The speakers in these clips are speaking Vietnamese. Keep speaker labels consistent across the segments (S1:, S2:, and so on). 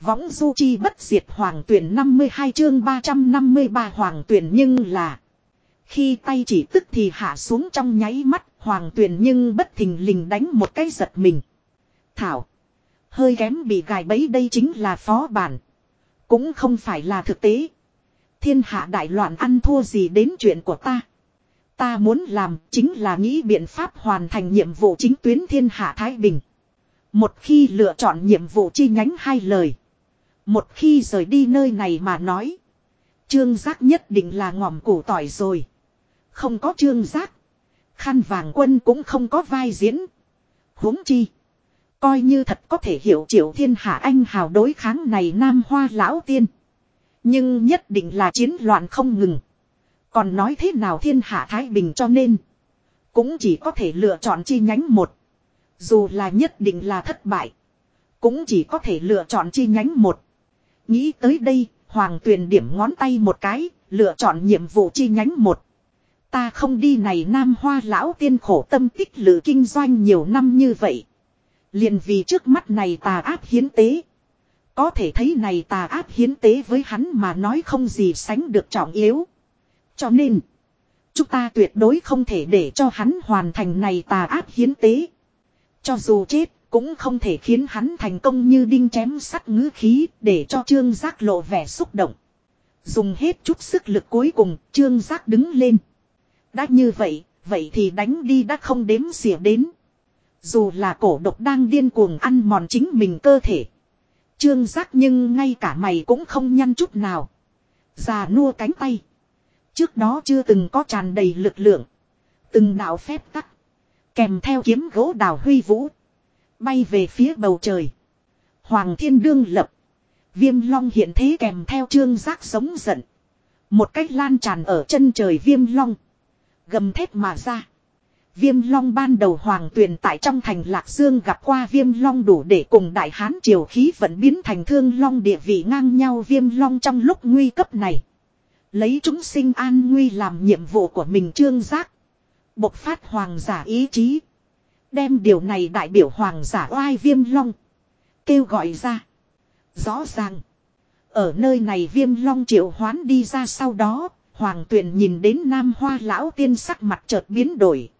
S1: Võng du chi bất diệt hoàng tuyển 52 chương 353 hoàng tuyển nhưng là. Khi tay chỉ tức thì hạ xuống trong nháy mắt, hoàng tuyển nhưng bất thình lình đánh một cái giật mình. Thảo. Hơi kém bị gài bẫy đây chính là phó bản. Cũng không phải là thực tế. Thiên hạ đại loạn ăn thua gì đến chuyện của ta. Ta muốn làm chính là nghĩ biện pháp hoàn thành nhiệm vụ chính tuyến thiên hạ Thái Bình. Một khi lựa chọn nhiệm vụ chi nhánh hai lời. Một khi rời đi nơi này mà nói. Trương giác nhất định là ngòm củ tỏi rồi. Không có trương giác. Khăn vàng quân cũng không có vai diễn. huống chi. Coi như thật có thể hiểu triệu thiên hạ anh hào đối kháng này nam hoa lão tiên. Nhưng nhất định là chiến loạn không ngừng. Còn nói thế nào thiên hạ Thái Bình cho nên. Cũng chỉ có thể lựa chọn chi nhánh một. Dù là nhất định là thất bại. Cũng chỉ có thể lựa chọn chi nhánh một. Nghĩ tới đây, Hoàng Tuyền điểm ngón tay một cái, lựa chọn nhiệm vụ chi nhánh một. Ta không đi này Nam Hoa lão tiên khổ tâm tích lự kinh doanh nhiều năm như vậy. liền vì trước mắt này tà áp hiến tế. Có thể thấy này tà áp hiến tế với hắn mà nói không gì sánh được trọng yếu. Cho nên, chúng ta tuyệt đối không thể để cho hắn hoàn thành này tà áp hiến tế. Cho dù chết, cũng không thể khiến hắn thành công như đinh chém sắt ngữ khí để cho trương giác lộ vẻ xúc động. Dùng hết chút sức lực cuối cùng, trương giác đứng lên. Đã như vậy, vậy thì đánh đi đã không đếm xỉa đến. Dù là cổ độc đang điên cuồng ăn mòn chính mình cơ thể. Trương giác nhưng ngay cả mày cũng không nhăn chút nào. Già nua cánh tay. Trước đó chưa từng có tràn đầy lực lượng. Từng đạo phép tắc. Kèm theo kiếm gỗ đào huy vũ. Bay về phía bầu trời. Hoàng thiên đương lập. Viêm long hiện thế kèm theo trương giác sống giận. Một cách lan tràn ở chân trời viêm long. Gầm thép mà ra. Viêm long ban đầu hoàng tuyền tại trong thành Lạc Dương gặp qua viêm long đủ để cùng đại hán triều khí vẫn biến thành thương long địa vị ngang nhau viêm long trong lúc nguy cấp này. Lấy chúng sinh an nguy làm nhiệm vụ của mình trương giác. Bộc phát hoàng giả ý chí. Đem điều này đại biểu hoàng giả oai viêm long. Kêu gọi ra. Rõ ràng. Ở nơi này viêm long triệu hoán đi ra sau đó. Hoàng tuyển nhìn đến nam hoa lão tiên sắc mặt chợt biến đổi.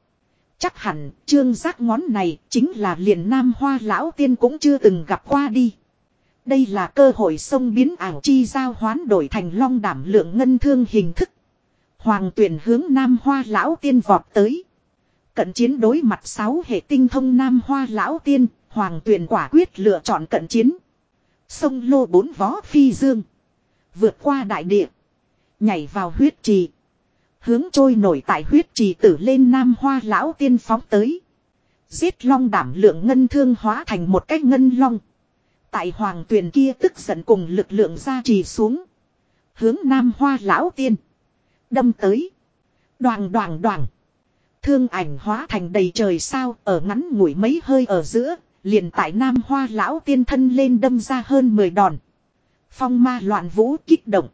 S1: Chắc hẳn, trương giác ngón này chính là liền nam hoa lão tiên cũng chưa từng gặp qua đi. Đây là cơ hội sông biến ảo chi giao hoán đổi thành long đảm lượng ngân thương hình thức. Hoàng tuyển hướng nam hoa lão tiên vọt tới. Cận chiến đối mặt sáu hệ tinh thông nam hoa lão tiên, hoàng tuyển quả quyết lựa chọn cận chiến. Sông lô bốn vó phi dương. Vượt qua đại địa. Nhảy vào huyết trì. Hướng trôi nổi tại huyết trì tử lên nam hoa lão tiên phóng tới. Giết long đảm lượng ngân thương hóa thành một cái ngân long. Tại hoàng tuyền kia tức giận cùng lực lượng ra trì xuống. Hướng nam hoa lão tiên. Đâm tới. Đoàn đoàn đoàn. Thương ảnh hóa thành đầy trời sao ở ngắn ngủi mấy hơi ở giữa. Liền tại nam hoa lão tiên thân lên đâm ra hơn 10 đòn. Phong ma loạn vũ kích động.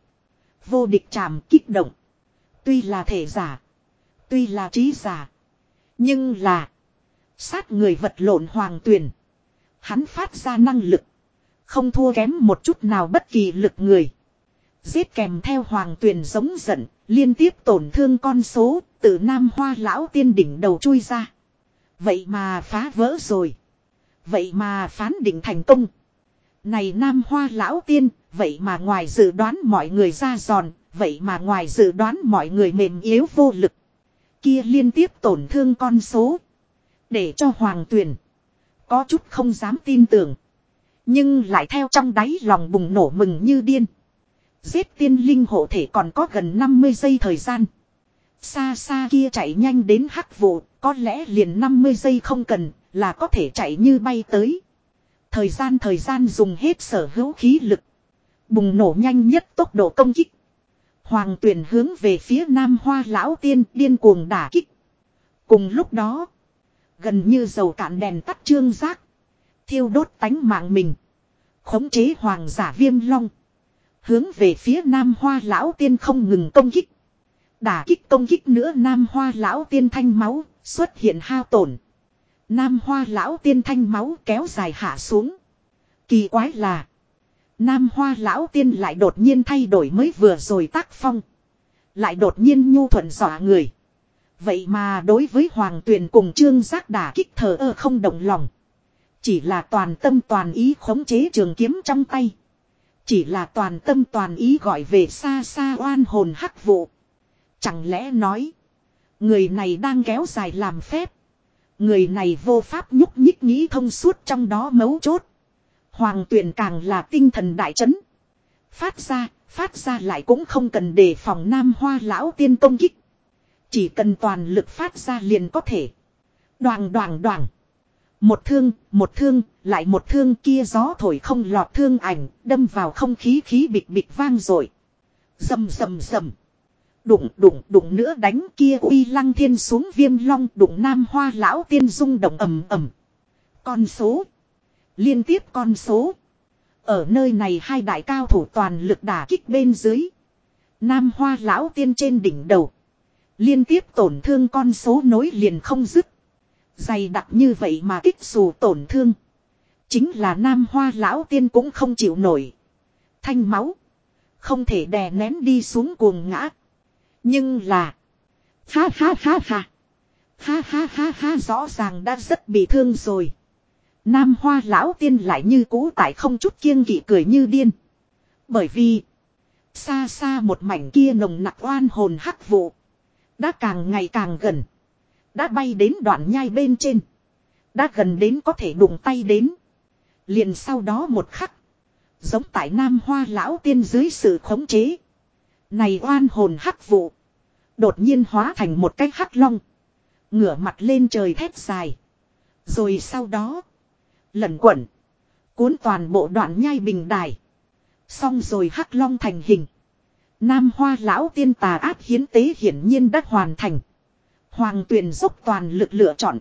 S1: Vô địch chạm kích động. Tuy là thể giả. Tuy là trí giả. Nhưng là. Sát người vật lộn hoàng tuyền Hắn phát ra năng lực. Không thua kém một chút nào bất kỳ lực người. Giết kèm theo hoàng tuyền giống giận, liên tiếp tổn thương con số, từ nam hoa lão tiên đỉnh đầu chui ra. Vậy mà phá vỡ rồi. Vậy mà phán định thành công. Này nam hoa lão tiên, vậy mà ngoài dự đoán mọi người ra giòn, vậy mà ngoài dự đoán mọi người mềm yếu vô lực. Kia liên tiếp tổn thương con số. Để cho hoàng tuyền Có chút không dám tin tưởng. Nhưng lại theo trong đáy lòng bùng nổ mừng như điên. Giết tiên linh hộ thể còn có gần 50 giây thời gian. Xa xa kia chạy nhanh đến hắc vụ, có lẽ liền 50 giây không cần, là có thể chạy như bay tới. Thời gian thời gian dùng hết sở hữu khí lực. Bùng nổ nhanh nhất tốc độ công kích. Hoàng tuyển hướng về phía nam hoa lão tiên điên cuồng đả kích. Cùng lúc đó, gần như dầu cạn đèn tắt trương giác. Thiêu đốt tánh mạng mình. Khống chế hoàng giả viêm long. Hướng về phía nam hoa lão tiên không ngừng công kích. Đả kích công kích nữa nam hoa lão tiên thanh máu, xuất hiện hao tổn. Nam hoa lão tiên thanh máu kéo dài hạ xuống. Kỳ quái là. Nam hoa lão tiên lại đột nhiên thay đổi mới vừa rồi tác phong. Lại đột nhiên nhu thuận dọa người. Vậy mà đối với hoàng tuyền cùng trương giác đả kích thờ ơ không động lòng. Chỉ là toàn tâm toàn ý khống chế trường kiếm trong tay. Chỉ là toàn tâm toàn ý gọi về xa xa oan hồn hắc vụ. Chẳng lẽ nói. Người này đang kéo dài làm phép. Người này vô pháp nhúc nhích nghĩ thông suốt trong đó mấu chốt. Hoàng tuyển càng là tinh thần đại chấn. Phát ra, phát ra lại cũng không cần đề phòng nam hoa lão tiên công kích. Chỉ cần toàn lực phát ra liền có thể. Đoàn đoàn đoàn. Một thương, một thương, lại một thương kia gió thổi không lọt thương ảnh, đâm vào không khí khí bịch bịch vang rồi. Dầm dầm dầm. Đụng đụng đụng nữa đánh kia uy lăng thiên xuống viêm long, đụng nam hoa lão tiên rung động ầm ầm. Con số. Liên tiếp con số. Ở nơi này hai đại cao thủ toàn lực đả kích bên dưới. Nam hoa lão tiên trên đỉnh đầu. Liên tiếp tổn thương con số nối liền không dứt. Dày đặc như vậy mà kích dù tổn thương. Chính là nam hoa lão tiên cũng không chịu nổi. Thanh máu. Không thể đè nén đi xuống cuồng ngã. Nhưng là. Ha ha ha ha. Ha ha ha ha rõ ràng đã rất bị thương rồi. Nam hoa lão tiên lại như cũ tại không chút kiêng kỵ cười như điên. Bởi vì. Xa xa một mảnh kia nồng nặc oan hồn hắc vụ. Đã càng ngày càng gần. Đã bay đến đoạn nhai bên trên. Đã gần đến có thể đụng tay đến. Liền sau đó một khắc. Giống tại Nam Hoa Lão Tiên dưới sự khống chế. Này oan hồn hắc vụ. Đột nhiên hóa thành một cái hắc long. Ngửa mặt lên trời thét dài. Rồi sau đó. Lẩn quẩn. Cuốn toàn bộ đoạn nhai bình đài. Xong rồi hắc long thành hình. Nam hoa lão tiên tà áp hiến tế hiển nhiên đã hoàn thành. Hoàng tuyền dốc toàn lực lựa chọn.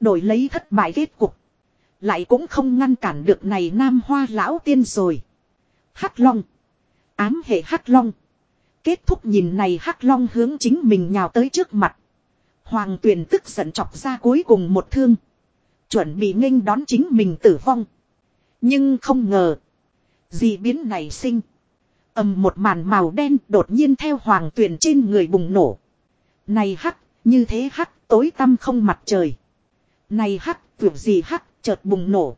S1: Đổi lấy thất bại kết cục. Lại cũng không ngăn cản được này nam hoa lão tiên rồi. Hắc long. Ám hệ hắc long. Kết thúc nhìn này hắc long hướng chính mình nhào tới trước mặt. Hoàng tuyền tức giận chọc ra cuối cùng một thương. Chuẩn bị nghênh đón chính mình tử vong. Nhưng không ngờ. dị biến này sinh ầm một màn màu đen đột nhiên theo hoàng tuyền trên người bùng nổ. Này hắc, như thế hắc, tối tăm không mặt trời. Này hắc, tuyệt gì hắc, chợt bùng nổ.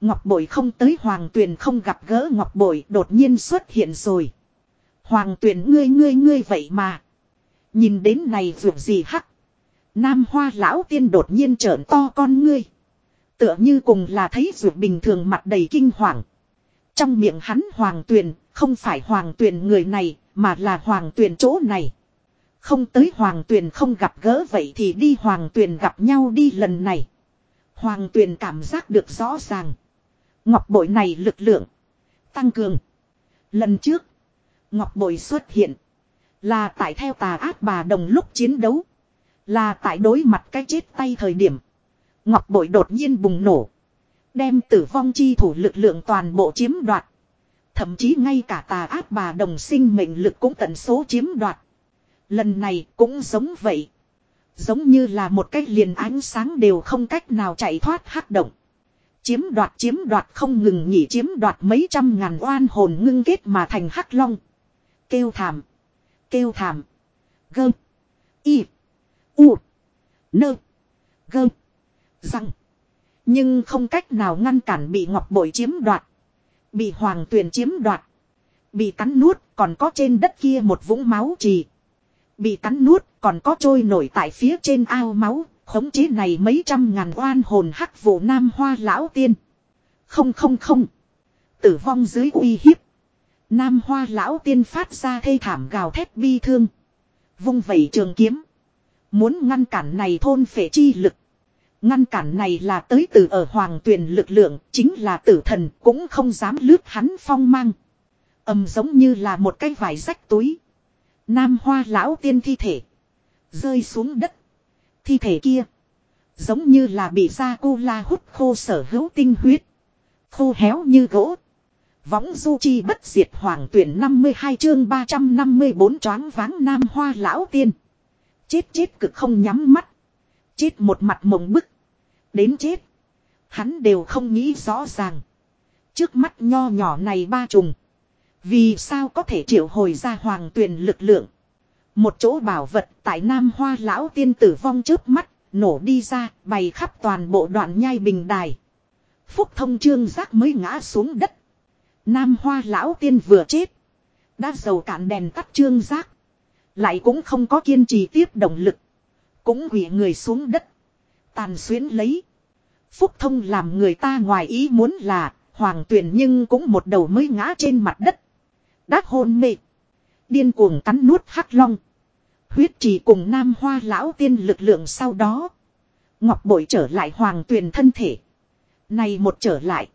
S1: Ngọc bội không tới hoàng tuyền không gặp gỡ ngọc bội đột nhiên xuất hiện rồi. Hoàng tuyền ngươi ngươi ngươi vậy mà. Nhìn đến này vượt gì hắc. Nam hoa lão tiên đột nhiên trợn to con ngươi. Tựa như cùng là thấy vượt bình thường mặt đầy kinh hoàng. Trong miệng hắn hoàng tuyền không phải hoàng tuyền người này, mà là hoàng tuyền chỗ này. Không tới hoàng tuyền không gặp gỡ vậy thì đi hoàng tuyền gặp nhau đi lần này. Hoàng tuyền cảm giác được rõ ràng. Ngọc bội này lực lượng. Tăng cường. Lần trước. Ngọc bội xuất hiện. Là tại theo tà ác bà đồng lúc chiến đấu. Là tại đối mặt cái chết tay thời điểm. Ngọc bội đột nhiên bùng nổ. Đem tử vong chi thủ lực lượng toàn bộ chiếm đoạt. Thậm chí ngay cả tà ác bà đồng sinh mệnh lực cũng tận số chiếm đoạt. Lần này cũng giống vậy. Giống như là một cách liền ánh sáng đều không cách nào chạy thoát hắc động. Chiếm đoạt chiếm đoạt không ngừng nghỉ chiếm đoạt mấy trăm ngàn oan hồn ngưng kết mà thành hắc long. Kêu thảm. Kêu thảm. Gơm. Y. U. Nơ. Gơm. Răng. Nhưng không cách nào ngăn cản bị ngọc bội chiếm đoạt. Bị hoàng tuyền chiếm đoạt. Bị cắn nuốt còn có trên đất kia một vũng máu trì. Bị cắn nuốt còn có trôi nổi tại phía trên ao máu. Khống chế này mấy trăm ngàn oan hồn hắc vụ nam hoa lão tiên. Không không không. Tử vong dưới uy hiếp. Nam hoa lão tiên phát ra thê thảm gào thét bi thương. Vung vẩy trường kiếm. Muốn ngăn cản này thôn phệ chi lực. Ngăn cản này là tới từ ở hoàng tuyền lực lượng, chính là tử thần, cũng không dám lướt hắn phong mang. ầm giống như là một cái vải rách túi. Nam hoa lão tiên thi thể. Rơi xuống đất. Thi thể kia. Giống như là bị da cô la hút khô sở hữu tinh huyết. Khô héo như gỗ. Võng du chi bất diệt hoàng tuyển 52 chương 354 choáng váng nam hoa lão tiên. Chết chết cực không nhắm mắt. Chết một mặt mộng bức. Đến chết. Hắn đều không nghĩ rõ ràng. Trước mắt nho nhỏ này ba trùng. Vì sao có thể triệu hồi ra hoàng tuyền lực lượng. Một chỗ bảo vật tại Nam Hoa lão tiên tử vong trước mắt, nổ đi ra, bày khắp toàn bộ đoạn nhai bình đài. Phúc thông trương giác mới ngã xuống đất. Nam Hoa lão tiên vừa chết. Đã dầu cạn đèn tắt trương giác. Lại cũng không có kiên trì tiếp động lực. Cũng quỷ người xuống đất. Tàn xuyến lấy. Phúc thông làm người ta ngoài ý muốn là, hoàng tuyển nhưng cũng một đầu mới ngã trên mặt đất. Đát hôn mê. Điên cuồng cắn nuốt hắc long. Huyết trì cùng nam hoa lão tiên lực lượng sau đó. Ngọc bội trở lại hoàng tuyền thân thể. Này một trở lại.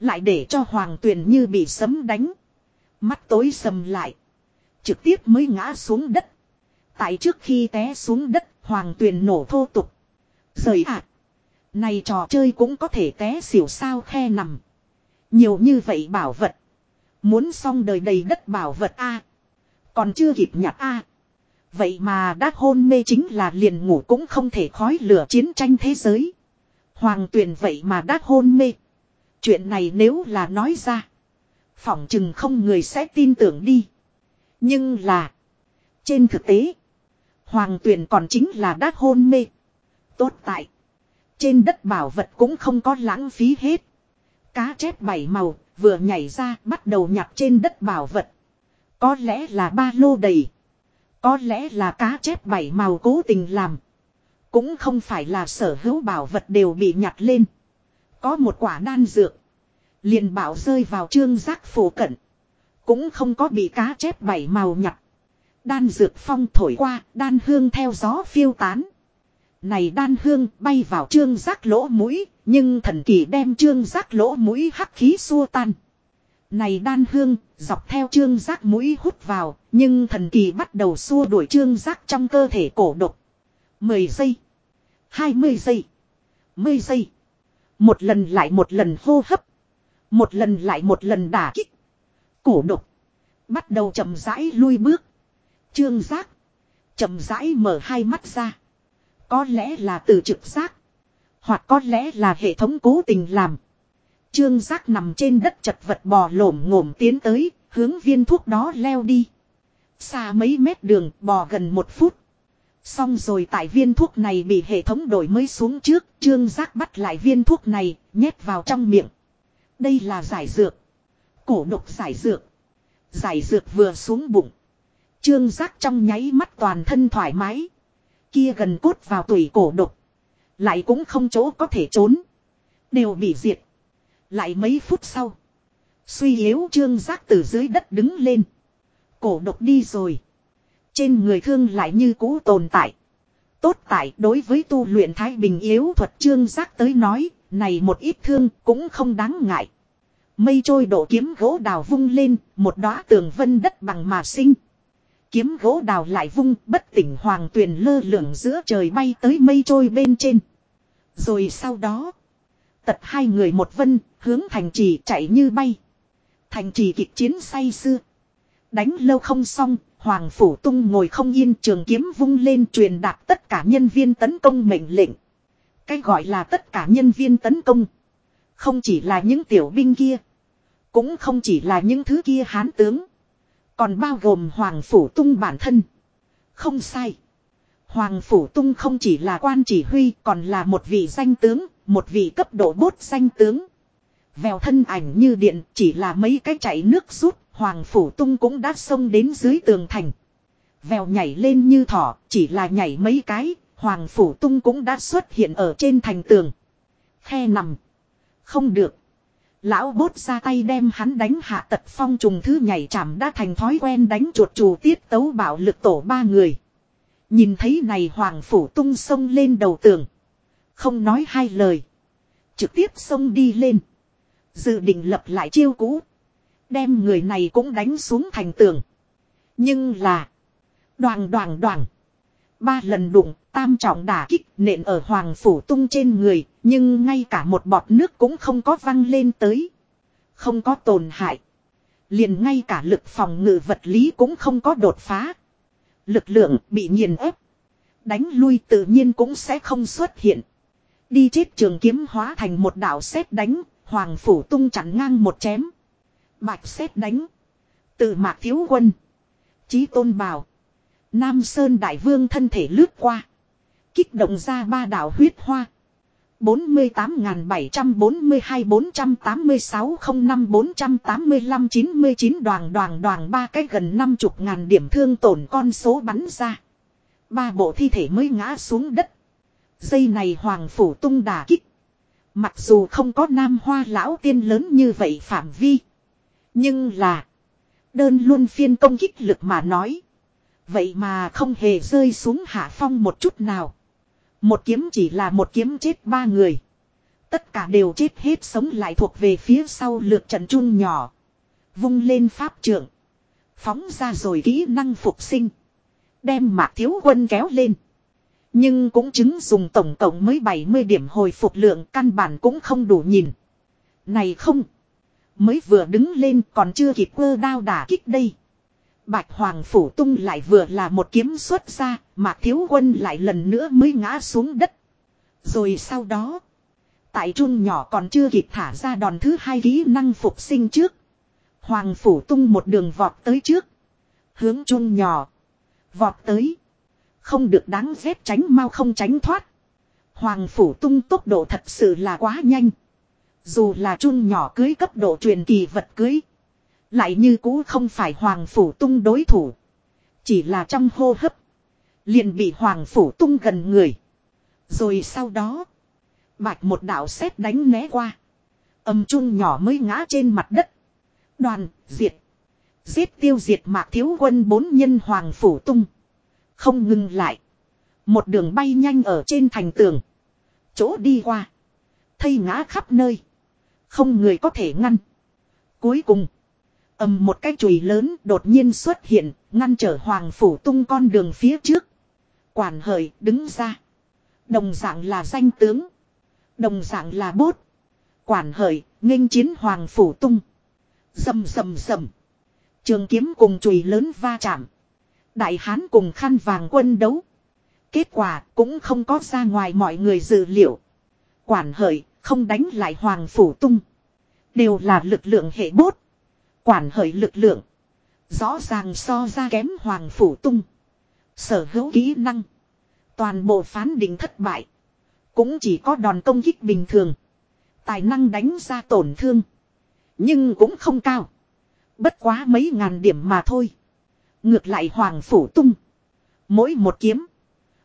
S1: Lại để cho hoàng tuyền như bị sấm đánh. Mắt tối sầm lại. Trực tiếp mới ngã xuống đất. Tại trước khi té xuống đất, hoàng tuyền nổ thô tục. Rời ạ. Này trò chơi cũng có thể té xỉu sao khe nằm. Nhiều như vậy bảo vật. Muốn xong đời đầy đất bảo vật A. Còn chưa kịp nhặt A. Vậy mà đã hôn mê chính là liền ngủ cũng không thể khói lửa chiến tranh thế giới. Hoàng tuyển vậy mà đã hôn mê. Chuyện này nếu là nói ra. Phỏng chừng không người sẽ tin tưởng đi. Nhưng là. Trên thực tế. Hoàng tuyển còn chính là đã hôn mê. Tốt tại. Trên đất bảo vật cũng không có lãng phí hết. Cá chép bảy màu vừa nhảy ra bắt đầu nhặt trên đất bảo vật. Có lẽ là ba lô đầy. Có lẽ là cá chép bảy màu cố tình làm. Cũng không phải là sở hữu bảo vật đều bị nhặt lên. Có một quả đan dược. Liền bảo rơi vào trương giác phổ cận. Cũng không có bị cá chép bảy màu nhặt. Đan dược phong thổi qua, đan hương theo gió phiêu tán. Này đan hương bay vào trương giác lỗ mũi, nhưng thần kỳ đem trương giác lỗ mũi hắc khí xua tan. Này đan hương, dọc theo trương giác mũi hút vào, nhưng thần kỳ bắt đầu xua đuổi trương giác trong cơ thể cổ độc. 10 giây, 20 giây, 10 giây. Một lần lại một lần hô hấp. Một lần lại một lần đả kích. Cổ độc. Bắt đầu chậm rãi lui bước. Trương giác. chậm rãi mở hai mắt ra. Có lẽ là từ trực giác. Hoặc có lẽ là hệ thống cố tình làm. Trương giác nằm trên đất chật vật bò lổm ngổm tiến tới, hướng viên thuốc đó leo đi. Xa mấy mét đường bò gần một phút. Xong rồi tại viên thuốc này bị hệ thống đổi mới xuống trước, trương giác bắt lại viên thuốc này, nhét vào trong miệng. Đây là giải dược. Cổ độc giải dược. Giải dược vừa xuống bụng. Trương giác trong nháy mắt toàn thân thoải mái. Kia gần cốt vào tủy cổ độc. Lại cũng không chỗ có thể trốn. Đều bị diệt. Lại mấy phút sau. Suy yếu trương giác từ dưới đất đứng lên. Cổ độc đi rồi. Trên người thương lại như cũ tồn tại. Tốt tại đối với tu luyện thái bình yếu thuật trương giác tới nói. Này một ít thương cũng không đáng ngại. Mây trôi đổ kiếm gỗ đào vung lên. Một đóa tường vân đất bằng mà sinh. Kiếm gỗ đào lại vung bất tỉnh hoàng tuyền lơ lửng giữa trời bay tới mây trôi bên trên. Rồi sau đó. Tật hai người một vân hướng thành trì chạy như bay. Thành trì kịch chiến say xưa. Đánh lâu không xong, Hoàng Phủ Tung ngồi không yên trường kiếm vung lên truyền đạt tất cả nhân viên tấn công mệnh lệnh. Cái gọi là tất cả nhân viên tấn công. Không chỉ là những tiểu binh kia. Cũng không chỉ là những thứ kia hán tướng. Còn bao gồm Hoàng Phủ Tung bản thân. Không sai. Hoàng Phủ Tung không chỉ là quan chỉ huy còn là một vị danh tướng, một vị cấp độ bốt danh tướng. Vèo thân ảnh như điện chỉ là mấy cái chạy nước rút, Hoàng Phủ Tung cũng đã xông đến dưới tường thành. Vèo nhảy lên như thỏ, chỉ là nhảy mấy cái, Hoàng Phủ Tung cũng đã xuất hiện ở trên thành tường. Khe nằm. Không được. Lão bốt ra tay đem hắn đánh hạ tật phong trùng thứ nhảy chạm đã thành thói quen đánh chuột chù tiết tấu bảo lực tổ ba người. Nhìn thấy này Hoàng Phủ Tung xông lên đầu tường. Không nói hai lời. Trực tiếp xông đi lên. Dự định lập lại chiêu cũ. Đem người này cũng đánh xuống thành tường. Nhưng là. Đoàn đoàn đoàn. Ba lần đụng, tam trọng đả kích nện ở hoàng phủ tung trên người, nhưng ngay cả một bọt nước cũng không có văng lên tới. Không có tổn hại. Liền ngay cả lực phòng ngự vật lý cũng không có đột phá. Lực lượng bị nghiền ép. Đánh lui tự nhiên cũng sẽ không xuất hiện. Đi chết trường kiếm hóa thành một đạo xét đánh, Hoàng phủ tung chặn ngang một chém. Bạch xét đánh. Từ mạc thiếu quân. Chí tôn bào. Nam Sơn Đại Vương thân thể lướt qua. Kích động ra ba đảo huyết hoa. 48.742-486-05-485-99 đoàn đoàn đoàn ba cái gần năm chục ngàn điểm thương tổn con số bắn ra. Ba bộ thi thể mới ngã xuống đất. Dây này hoàng phủ tung đà kích. Mặc dù không có nam hoa lão tiên lớn như vậy phạm vi. Nhưng là. Đơn luôn phiên công kích lực mà nói. Vậy mà không hề rơi xuống hạ phong một chút nào. Một kiếm chỉ là một kiếm chết ba người. Tất cả đều chết hết sống lại thuộc về phía sau lượt trận chun nhỏ. Vung lên pháp trưởng. Phóng ra rồi kỹ năng phục sinh. Đem mạc thiếu quân kéo lên. Nhưng cũng chứng dùng tổng cộng mới 70 điểm hồi phục lượng căn bản cũng không đủ nhìn. Này không. Mới vừa đứng lên còn chưa kịp quơ đao đả kích đây. Bạch Hoàng Phủ tung lại vừa là một kiếm xuất ra, Mạc Thiếu Quân lại lần nữa mới ngã xuống đất. Rồi sau đó, tại chun nhỏ còn chưa kịp thả ra đòn thứ hai kỹ năng phục sinh trước. Hoàng Phủ tung một đường vọt tới trước. Hướng chun nhỏ. Vọt tới. Không được đáng ghét tránh mau không tránh thoát. Hoàng Phủ tung tốc độ thật sự là quá nhanh. Dù là chun nhỏ cưới cấp độ truyền kỳ vật cưới. Lại như cũ không phải Hoàng Phủ Tung đối thủ. Chỉ là trong hô hấp. Liền bị Hoàng Phủ Tung gần người. Rồi sau đó. Bạch một đạo sét đánh né qua. Âm chun nhỏ mới ngã trên mặt đất. Đoàn, diệt. Giết tiêu diệt mạc thiếu quân bốn nhân Hoàng Phủ Tung. Không ngừng lại. Một đường bay nhanh ở trên thành tường. Chỗ đi qua. Thây ngã khắp nơi. Không người có thể ngăn. Cuối cùng ầm một cái chùy lớn đột nhiên xuất hiện, ngăn trở hoàng phủ tung con đường phía trước. Quản hời đứng ra. Đồng dạng là danh tướng. Đồng dạng là bốt. Quản hời, nghênh chiến hoàng phủ tung. Dầm dầm dầm. Trường kiếm cùng chùy lớn va chạm. Đại hán cùng khăn vàng quân đấu. Kết quả cũng không có ra ngoài mọi người dự liệu. Quản hời, không đánh lại hoàng phủ tung. Đều là lực lượng hệ bốt. Quản hợi lực lượng. Rõ ràng so ra kém hoàng phủ tung. Sở hữu kỹ năng. Toàn bộ phán định thất bại. Cũng chỉ có đòn công kích bình thường. Tài năng đánh ra tổn thương. Nhưng cũng không cao. Bất quá mấy ngàn điểm mà thôi. Ngược lại hoàng phủ tung. Mỗi một kiếm.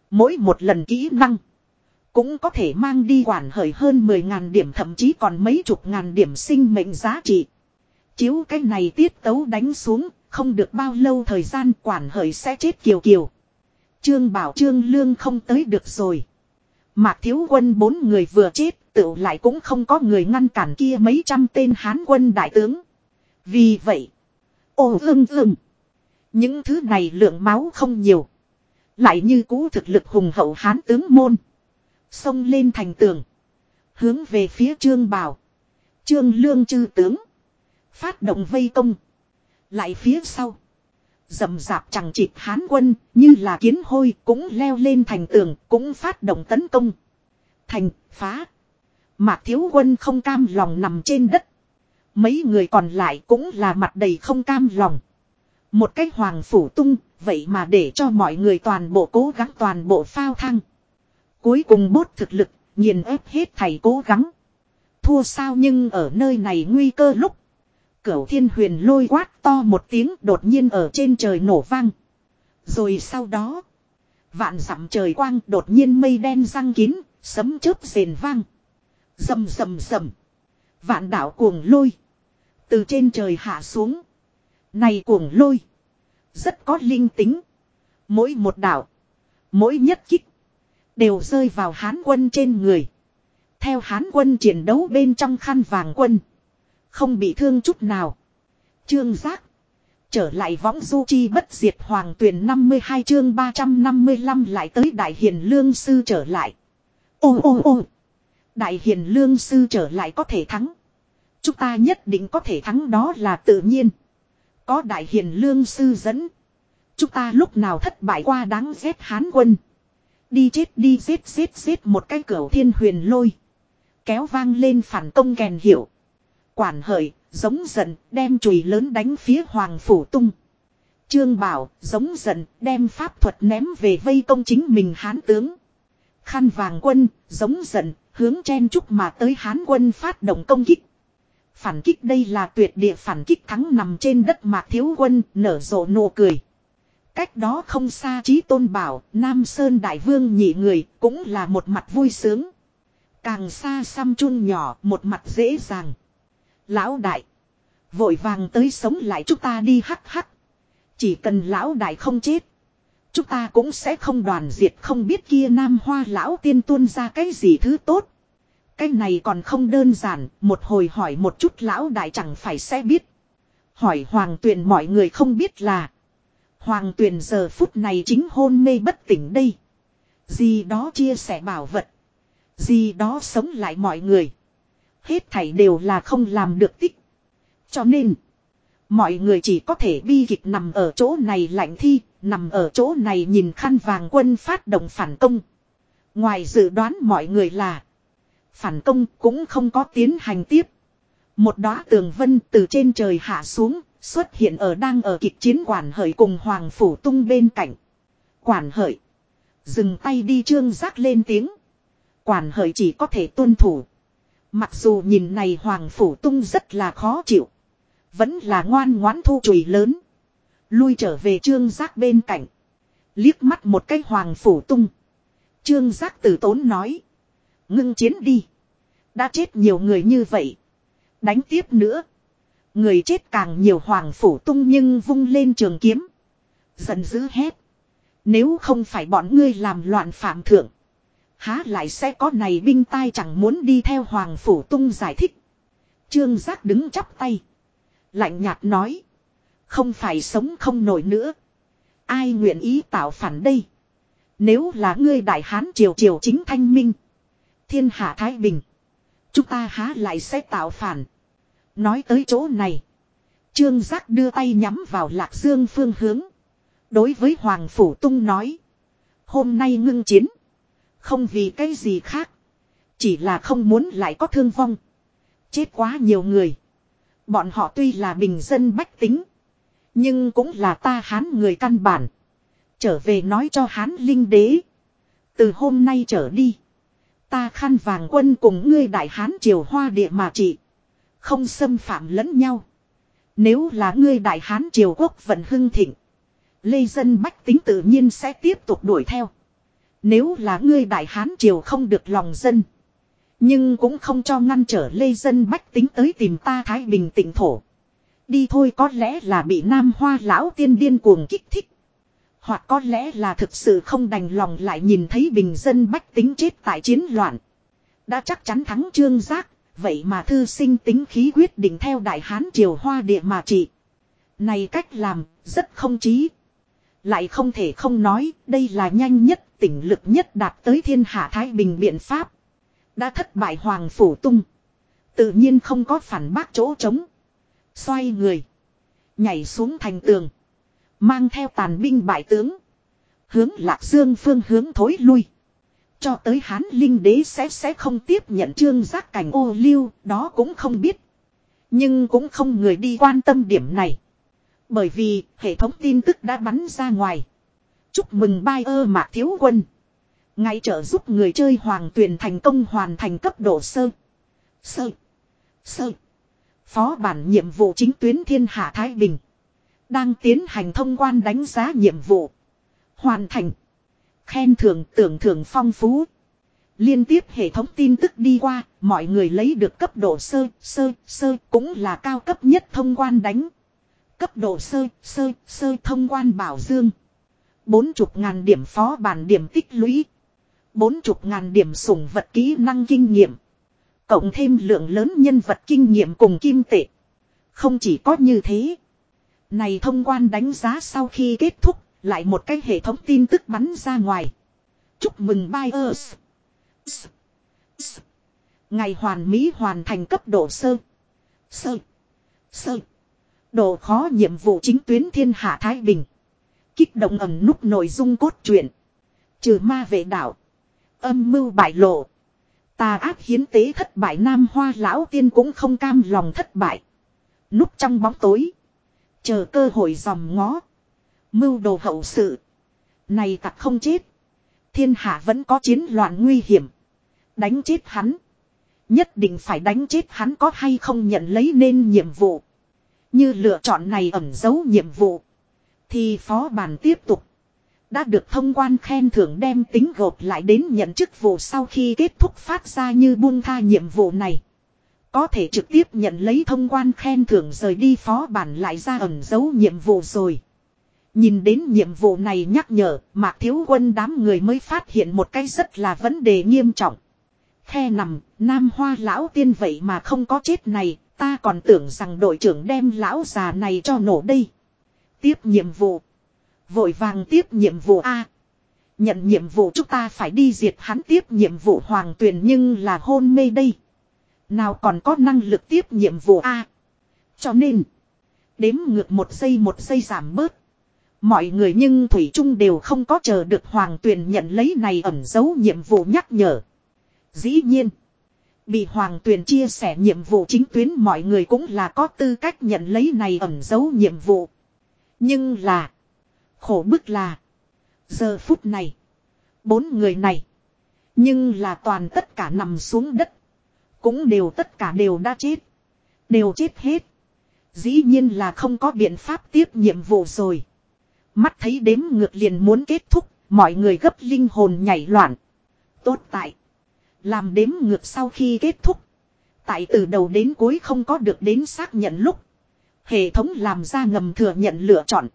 S1: Mỗi một lần kỹ năng. Cũng có thể mang đi quản hời hơn 10 ngàn điểm thậm chí còn mấy chục ngàn điểm sinh mệnh giá trị. Chiếu cái này tiết tấu đánh xuống, không được bao lâu thời gian quản hời sẽ chết kiều kiều. Trương bảo trương lương không tới được rồi. Mạc thiếu quân bốn người vừa chết, tự lại cũng không có người ngăn cản kia mấy trăm tên hán quân đại tướng. Vì vậy, ồ ưng ưng. Những thứ này lượng máu không nhiều. Lại như cũ thực lực hùng hậu hán tướng môn. Xông lên thành tường. Hướng về phía trương bảo. Trương lương chư tướng. Phát động vây công. Lại phía sau. Dầm dạp chẳng chịt hán quân như là kiến hôi cũng leo lên thành tường cũng phát động tấn công. Thành, phá. Mạc thiếu quân không cam lòng nằm trên đất. Mấy người còn lại cũng là mặt đầy không cam lòng. Một cái hoàng phủ tung, vậy mà để cho mọi người toàn bộ cố gắng toàn bộ phao thăng. Cuối cùng bốt thực lực, nhìn ép hết thầy cố gắng. Thua sao nhưng ở nơi này nguy cơ lúc Cửu thiên huyền lôi quát to một tiếng đột nhiên ở trên trời nổ vang. Rồi sau đó. Vạn dặm trời quang đột nhiên mây đen răng kín, sấm chớp rền vang. Rầm rầm rầm. Vạn đảo cuồng lôi. Từ trên trời hạ xuống. Này cuồng lôi. Rất có linh tính. Mỗi một đảo. Mỗi nhất kích. Đều rơi vào hán quân trên người. Theo hán quân chiến đấu bên trong khăn vàng quân. Không bị thương chút nào. Trương giác. Trở lại võng du chi bất diệt hoàng tuyển 52 chương 355 lại tới đại hiền lương sư trở lại. Ô ô ô. Đại hiền lương sư trở lại có thể thắng. Chúng ta nhất định có thể thắng đó là tự nhiên. Có đại hiền lương sư dẫn. Chúng ta lúc nào thất bại qua đáng ghét hán quân. Đi chết đi giết giết giết một cái cửa thiên huyền lôi. Kéo vang lên phản công kèn hiệu. Quản hợi, giống giận, đem chùy lớn đánh phía Hoàng Phủ Tung. Trương Bảo, giống giận, đem pháp thuật ném về vây công chính mình hán tướng. Khăn vàng quân, giống giận, hướng chen chúc mà tới hán quân phát động công kích. Phản kích đây là tuyệt địa phản kích thắng nằm trên đất mạc thiếu quân, nở rộ nụ cười. Cách đó không xa trí tôn bảo, Nam Sơn Đại Vương nhị người, cũng là một mặt vui sướng. Càng xa xăm chun nhỏ, một mặt dễ dàng. Lão đại. Vội vàng tới sống lại chúng ta đi hắc hắc. Chỉ cần lão đại không chết. Chúng ta cũng sẽ không đoàn diệt không biết kia nam hoa lão tiên tuôn ra cái gì thứ tốt. Cái này còn không đơn giản, một hồi hỏi một chút lão đại chẳng phải sẽ biết. Hỏi hoàng tuyền mọi người không biết là. Hoàng tuyền giờ phút này chính hôn mê bất tỉnh đây. Gì đó chia sẻ bảo vật. Gì đó sống lại mọi người. Hết thảy đều là không làm được tích. Cho nên. Mọi người chỉ có thể bi kịch nằm ở chỗ này lạnh thi. Nằm ở chỗ này nhìn khăn vàng quân phát động phản công. Ngoài dự đoán mọi người là. Phản công cũng không có tiến hành tiếp. Một đóa tường vân từ trên trời hạ xuống. Xuất hiện ở đang ở kịch chiến quản hợi cùng Hoàng Phủ Tung bên cạnh. Quản hợi. Dừng tay đi trương giác lên tiếng. Quản hợi chỉ có thể tuân thủ. Mặc dù nhìn này Hoàng Phủ Tung rất là khó chịu. Vẫn là ngoan ngoãn thu chùy lớn. Lui trở về trương giác bên cạnh. Liếc mắt một cái Hoàng Phủ Tung. Trương giác tử tốn nói. Ngưng chiến đi. Đã chết nhiều người như vậy. Đánh tiếp nữa. Người chết càng nhiều Hoàng Phủ Tung nhưng vung lên trường kiếm. Giận dữ hét. Nếu không phải bọn ngươi làm loạn phạm thượng. Há lại sẽ có này binh tai chẳng muốn đi theo Hoàng Phủ Tung giải thích. Trương Giác đứng chắp tay. Lạnh nhạt nói. Không phải sống không nổi nữa. Ai nguyện ý tạo phản đây. Nếu là ngươi đại hán triều triều chính thanh minh. Thiên hạ Thái Bình. Chúng ta há lại sẽ tạo phản. Nói tới chỗ này. Trương Giác đưa tay nhắm vào Lạc Dương phương hướng. Đối với Hoàng Phủ Tung nói. Hôm nay ngưng chiến. Không vì cái gì khác. Chỉ là không muốn lại có thương vong. Chết quá nhiều người. Bọn họ tuy là bình dân bách tính. Nhưng cũng là ta hán người căn bản. Trở về nói cho hán linh đế. Từ hôm nay trở đi. Ta khăn vàng quân cùng ngươi đại hán triều hoa địa mà trị. Không xâm phạm lẫn nhau. Nếu là ngươi đại hán triều quốc vận hưng thịnh. Lê dân bách tính tự nhiên sẽ tiếp tục đuổi theo. Nếu là ngươi đại hán triều không được lòng dân. Nhưng cũng không cho ngăn trở lê dân bách tính tới tìm ta Thái Bình tỉnh thổ. Đi thôi có lẽ là bị nam hoa lão tiên điên cuồng kích thích. Hoặc có lẽ là thực sự không đành lòng lại nhìn thấy bình dân bách tính chết tại chiến loạn. Đã chắc chắn thắng trương giác, vậy mà thư sinh tính khí quyết định theo đại hán triều hoa địa mà trị. Này cách làm, rất không trí. Lại không thể không nói, đây là nhanh nhất, tỉnh lực nhất đạt tới thiên hạ Thái Bình biện pháp. Đã thất bại Hoàng Phủ Tung. Tự nhiên không có phản bác chỗ trống. Xoay người. Nhảy xuống thành tường. Mang theo tàn binh bại tướng. Hướng Lạc Dương phương hướng thối lui. Cho tới Hán Linh Đế sẽ sẽ không tiếp nhận trương giác cảnh ô liu, đó cũng không biết. Nhưng cũng không người đi quan tâm điểm này. Bởi vì hệ thống tin tức đã bắn ra ngoài. Chúc mừng bai ơ mạc thiếu quân. Ngay trợ giúp người chơi hoàng tuyển thành công hoàn thành cấp độ sơ. Sơ. Sơ. Phó bản nhiệm vụ chính tuyến thiên hạ Thái Bình. Đang tiến hành thông quan đánh giá nhiệm vụ. Hoàn thành. Khen thưởng tưởng thưởng phong phú. Liên tiếp hệ thống tin tức đi qua, mọi người lấy được cấp độ sơ, sơ, sơ cũng là cao cấp nhất thông quan đánh. Cấp độ sơ, sơ, sơ thông quan bảo dương. Bốn chục ngàn điểm phó bản điểm tích lũy. Bốn chục ngàn điểm sủng vật kỹ năng kinh nghiệm. Cộng thêm lượng lớn nhân vật kinh nghiệm cùng kim tệ. Không chỉ có như thế. Này thông quan đánh giá sau khi kết thúc, lại một cái hệ thống tin tức bắn ra ngoài. Chúc mừng Byers. Ngày hoàn mỹ hoàn thành cấp độ sơ. Sơ. Sơ. Độ khó nhiệm vụ chính tuyến thiên hạ Thái Bình. Kích động ẩm nút nội dung cốt truyện. Trừ ma vệ đảo. Âm mưu bại lộ. Tà ác hiến tế thất bại nam hoa lão tiên cũng không cam lòng thất bại. Núp trong bóng tối. Chờ cơ hội dòm ngó. Mưu đồ hậu sự. Này tặc không chết. Thiên hạ vẫn có chiến loạn nguy hiểm. Đánh chết hắn. Nhất định phải đánh chết hắn có hay không nhận lấy nên nhiệm vụ. Như lựa chọn này ẩn giấu nhiệm vụ. Thì phó bản tiếp tục. Đã được thông quan khen thưởng đem tính gộp lại đến nhận chức vụ sau khi kết thúc phát ra như buông tha nhiệm vụ này. Có thể trực tiếp nhận lấy thông quan khen thưởng rời đi phó bản lại ra ẩn giấu nhiệm vụ rồi. Nhìn đến nhiệm vụ này nhắc nhở, Mạc Thiếu Quân đám người mới phát hiện một cái rất là vấn đề nghiêm trọng. Khe nằm, Nam Hoa lão tiên vậy mà không có chết này, ta còn tưởng rằng đội trưởng đem lão già này cho nổ đây. Tiếp nhiệm vụ. Vội vàng tiếp nhiệm vụ A. Nhận nhiệm vụ chúng ta phải đi diệt hắn tiếp nhiệm vụ hoàng tuyền nhưng là hôn mê đây. Nào còn có năng lực tiếp nhiệm vụ A. Cho nên. Đếm ngược một giây một giây giảm bớt. Mọi người nhưng Thủy Trung đều không có chờ được Hoàng Tuyền nhận lấy này ẩn dấu nhiệm vụ nhắc nhở. Dĩ nhiên. Bị Hoàng Tuyền chia sẻ nhiệm vụ chính tuyến mọi người cũng là có tư cách nhận lấy này ẩn dấu nhiệm vụ. Nhưng là. Khổ bức là. Giờ phút này. Bốn người này. Nhưng là toàn tất cả nằm xuống đất. Cũng đều tất cả đều đã chết. Đều chết hết. Dĩ nhiên là không có biện pháp tiếp nhiệm vụ rồi. Mắt thấy đếm ngược liền muốn kết thúc. Mọi người gấp linh hồn nhảy loạn. Tốt tại. Làm đếm ngược sau khi kết thúc. Tại từ đầu đến cuối không có được đến xác nhận lúc. Hệ thống làm ra ngầm thừa nhận lựa chọn.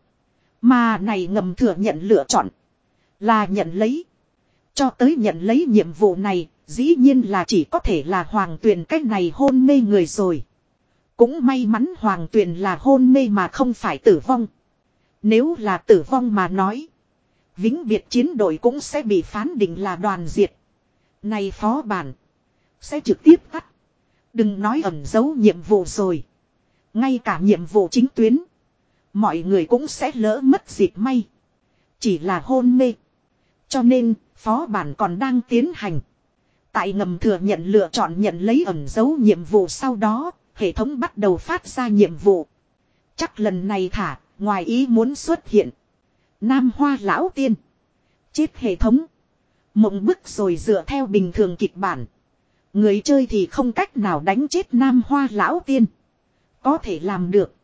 S1: Mà này ngầm thừa nhận lựa chọn. Là nhận lấy. Cho tới nhận lấy nhiệm vụ này, dĩ nhiên là chỉ có thể là hoàng tuyền cách này hôn mê người rồi. Cũng may mắn hoàng tuyền là hôn mê mà không phải tử vong. Nếu là tử vong mà nói. Vĩnh biệt chiến đội cũng sẽ bị phán định là đoàn diệt. Này phó bản. Sẽ trực tiếp tắt. Đừng nói ẩn giấu nhiệm vụ rồi. Ngay cả nhiệm vụ chính tuyến. Mọi người cũng sẽ lỡ mất dịp may. Chỉ là hôn mê. Cho nên, phó bản còn đang tiến hành. Tại ngầm thừa nhận lựa chọn nhận lấy ẩn dấu nhiệm vụ sau đó, hệ thống bắt đầu phát ra nhiệm vụ. Chắc lần này thả, ngoài ý muốn xuất hiện. Nam Hoa Lão Tiên. Chết hệ thống. Mộng bức rồi dựa theo bình thường kịch bản. Người chơi thì không cách nào đánh chết Nam Hoa Lão Tiên. Có thể làm được.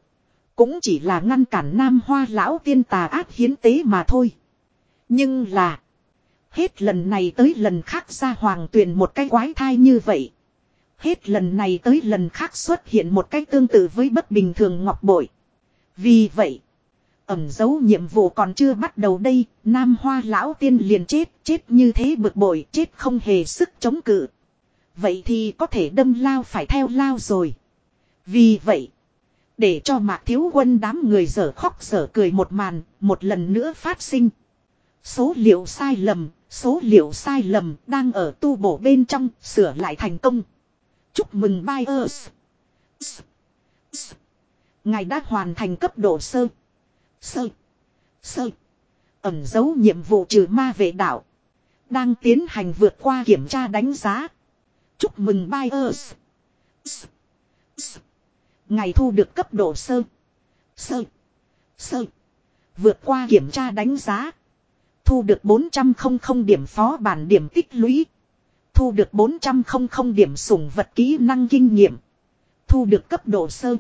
S1: Cũng chỉ là ngăn cản Nam Hoa Lão Tiên tà ác hiến tế mà thôi. Nhưng là. Hết lần này tới lần khác ra hoàng tuyền một cái quái thai như vậy. Hết lần này tới lần khác xuất hiện một cái tương tự với bất bình thường ngọc bội. Vì vậy. Ẩm dấu nhiệm vụ còn chưa bắt đầu đây, Nam Hoa lão tiên liền chết, chết như thế bực bội, chết không hề sức chống cự. Vậy thì có thể đâm lao phải theo lao rồi. Vì vậy, để cho mạc thiếu quân đám người dở khóc dở cười một màn, một lần nữa phát sinh. Số liệu sai lầm, số liệu sai lầm đang ở tu bổ bên trong, sửa lại thành công. Chúc mừng Byers. Ngài đã hoàn thành cấp độ sơ. Sơ. Sơ. Ẩm dấu nhiệm vụ trừ ma vệ đảo. Đang tiến hành vượt qua kiểm tra đánh giá. Chúc mừng Byers. Ngày thu được cấp độ sơ. Sơ. Sơ. Vượt qua kiểm tra đánh giá. Thu được 400 điểm phó bản điểm tích lũy. Thu được 400 điểm sủng vật kỹ năng kinh nghiệm. Thu được cấp độ sơ.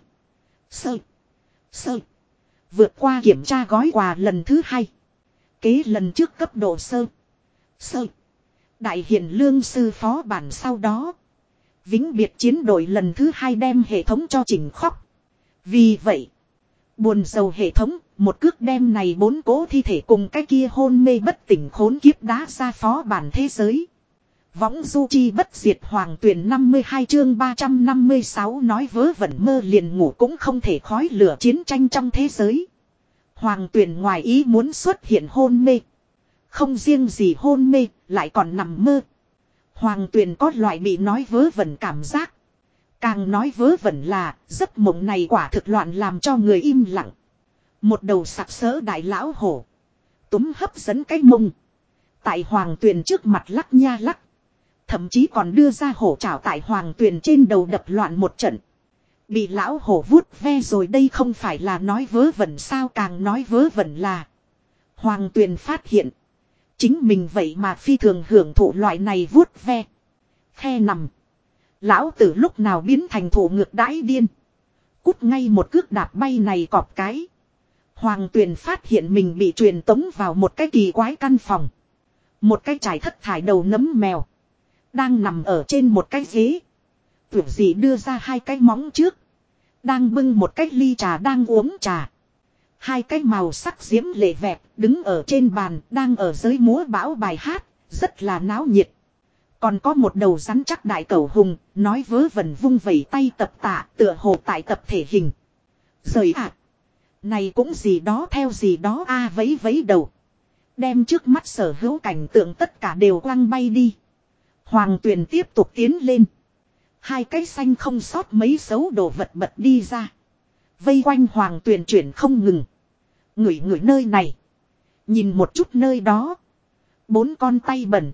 S1: Sơ. Sơ. Vượt qua kiểm tra gói quà lần thứ hai. Kế lần trước cấp độ sơ. Sơ. Đại hiển lương sư phó bản sau đó. Vĩnh biệt chiến đội lần thứ hai đem hệ thống cho chỉnh khóc. Vì vậy. Buồn dầu hệ thống. Một cước đem này bốn cố thi thể cùng cái kia hôn mê bất tỉnh khốn kiếp đá ra phó bản thế giới. Võng du chi bất diệt hoàng tuyển 52 chương 356 nói vớ vẩn mơ liền ngủ cũng không thể khói lửa chiến tranh trong thế giới. Hoàng tuyển ngoài ý muốn xuất hiện hôn mê. Không riêng gì hôn mê, lại còn nằm mơ. Hoàng tuyển có loại bị nói vớ vẩn cảm giác. Càng nói vớ vẩn là, giấc mộng này quả thực loạn làm cho người im lặng. Một đầu sặc sỡ đại lão hổ. Túm hấp dẫn cái mông. Tại hoàng tuyền trước mặt lắc nha lắc. Thậm chí còn đưa ra hổ trảo tại hoàng tuyền trên đầu đập loạn một trận. Bị lão hổ vuốt ve rồi đây không phải là nói vớ vẩn sao, càng nói vớ vẩn là. Hoàng tuyền phát hiện. Chính mình vậy mà phi thường hưởng thụ loại này vuốt ve. Khe nằm. Lão tử lúc nào biến thành thụ ngược đãi điên. Cút ngay một cước đạp bay này cọp cái. Hoàng tuyền phát hiện mình bị truyền tống vào một cái kỳ quái căn phòng. Một cái trải thất thải đầu nấm mèo. Đang nằm ở trên một cái ghế. Tưởng gì đưa ra hai cái móng trước. Đang bưng một cái ly trà đang uống trà. Hai cái màu sắc diễm lệ vẹt đứng ở trên bàn đang ở dưới múa bão bài hát. Rất là náo nhiệt. Còn có một đầu rắn chắc đại cầu hùng, nói vớ vẩn vung vẩy tay tập tạ tựa hồ tại tập thể hình. Rời ạ. Này cũng gì đó theo gì đó a à, vấy vấy đầu. Đem trước mắt sở hữu cảnh tượng tất cả đều quăng bay đi. Hoàng tuyền tiếp tục tiến lên. Hai cái xanh không sót mấy dấu đồ vật bật đi ra. Vây quanh hoàng tuyền chuyển không ngừng. Ngửi ngửi nơi này. Nhìn một chút nơi đó. Bốn con tay bẩn.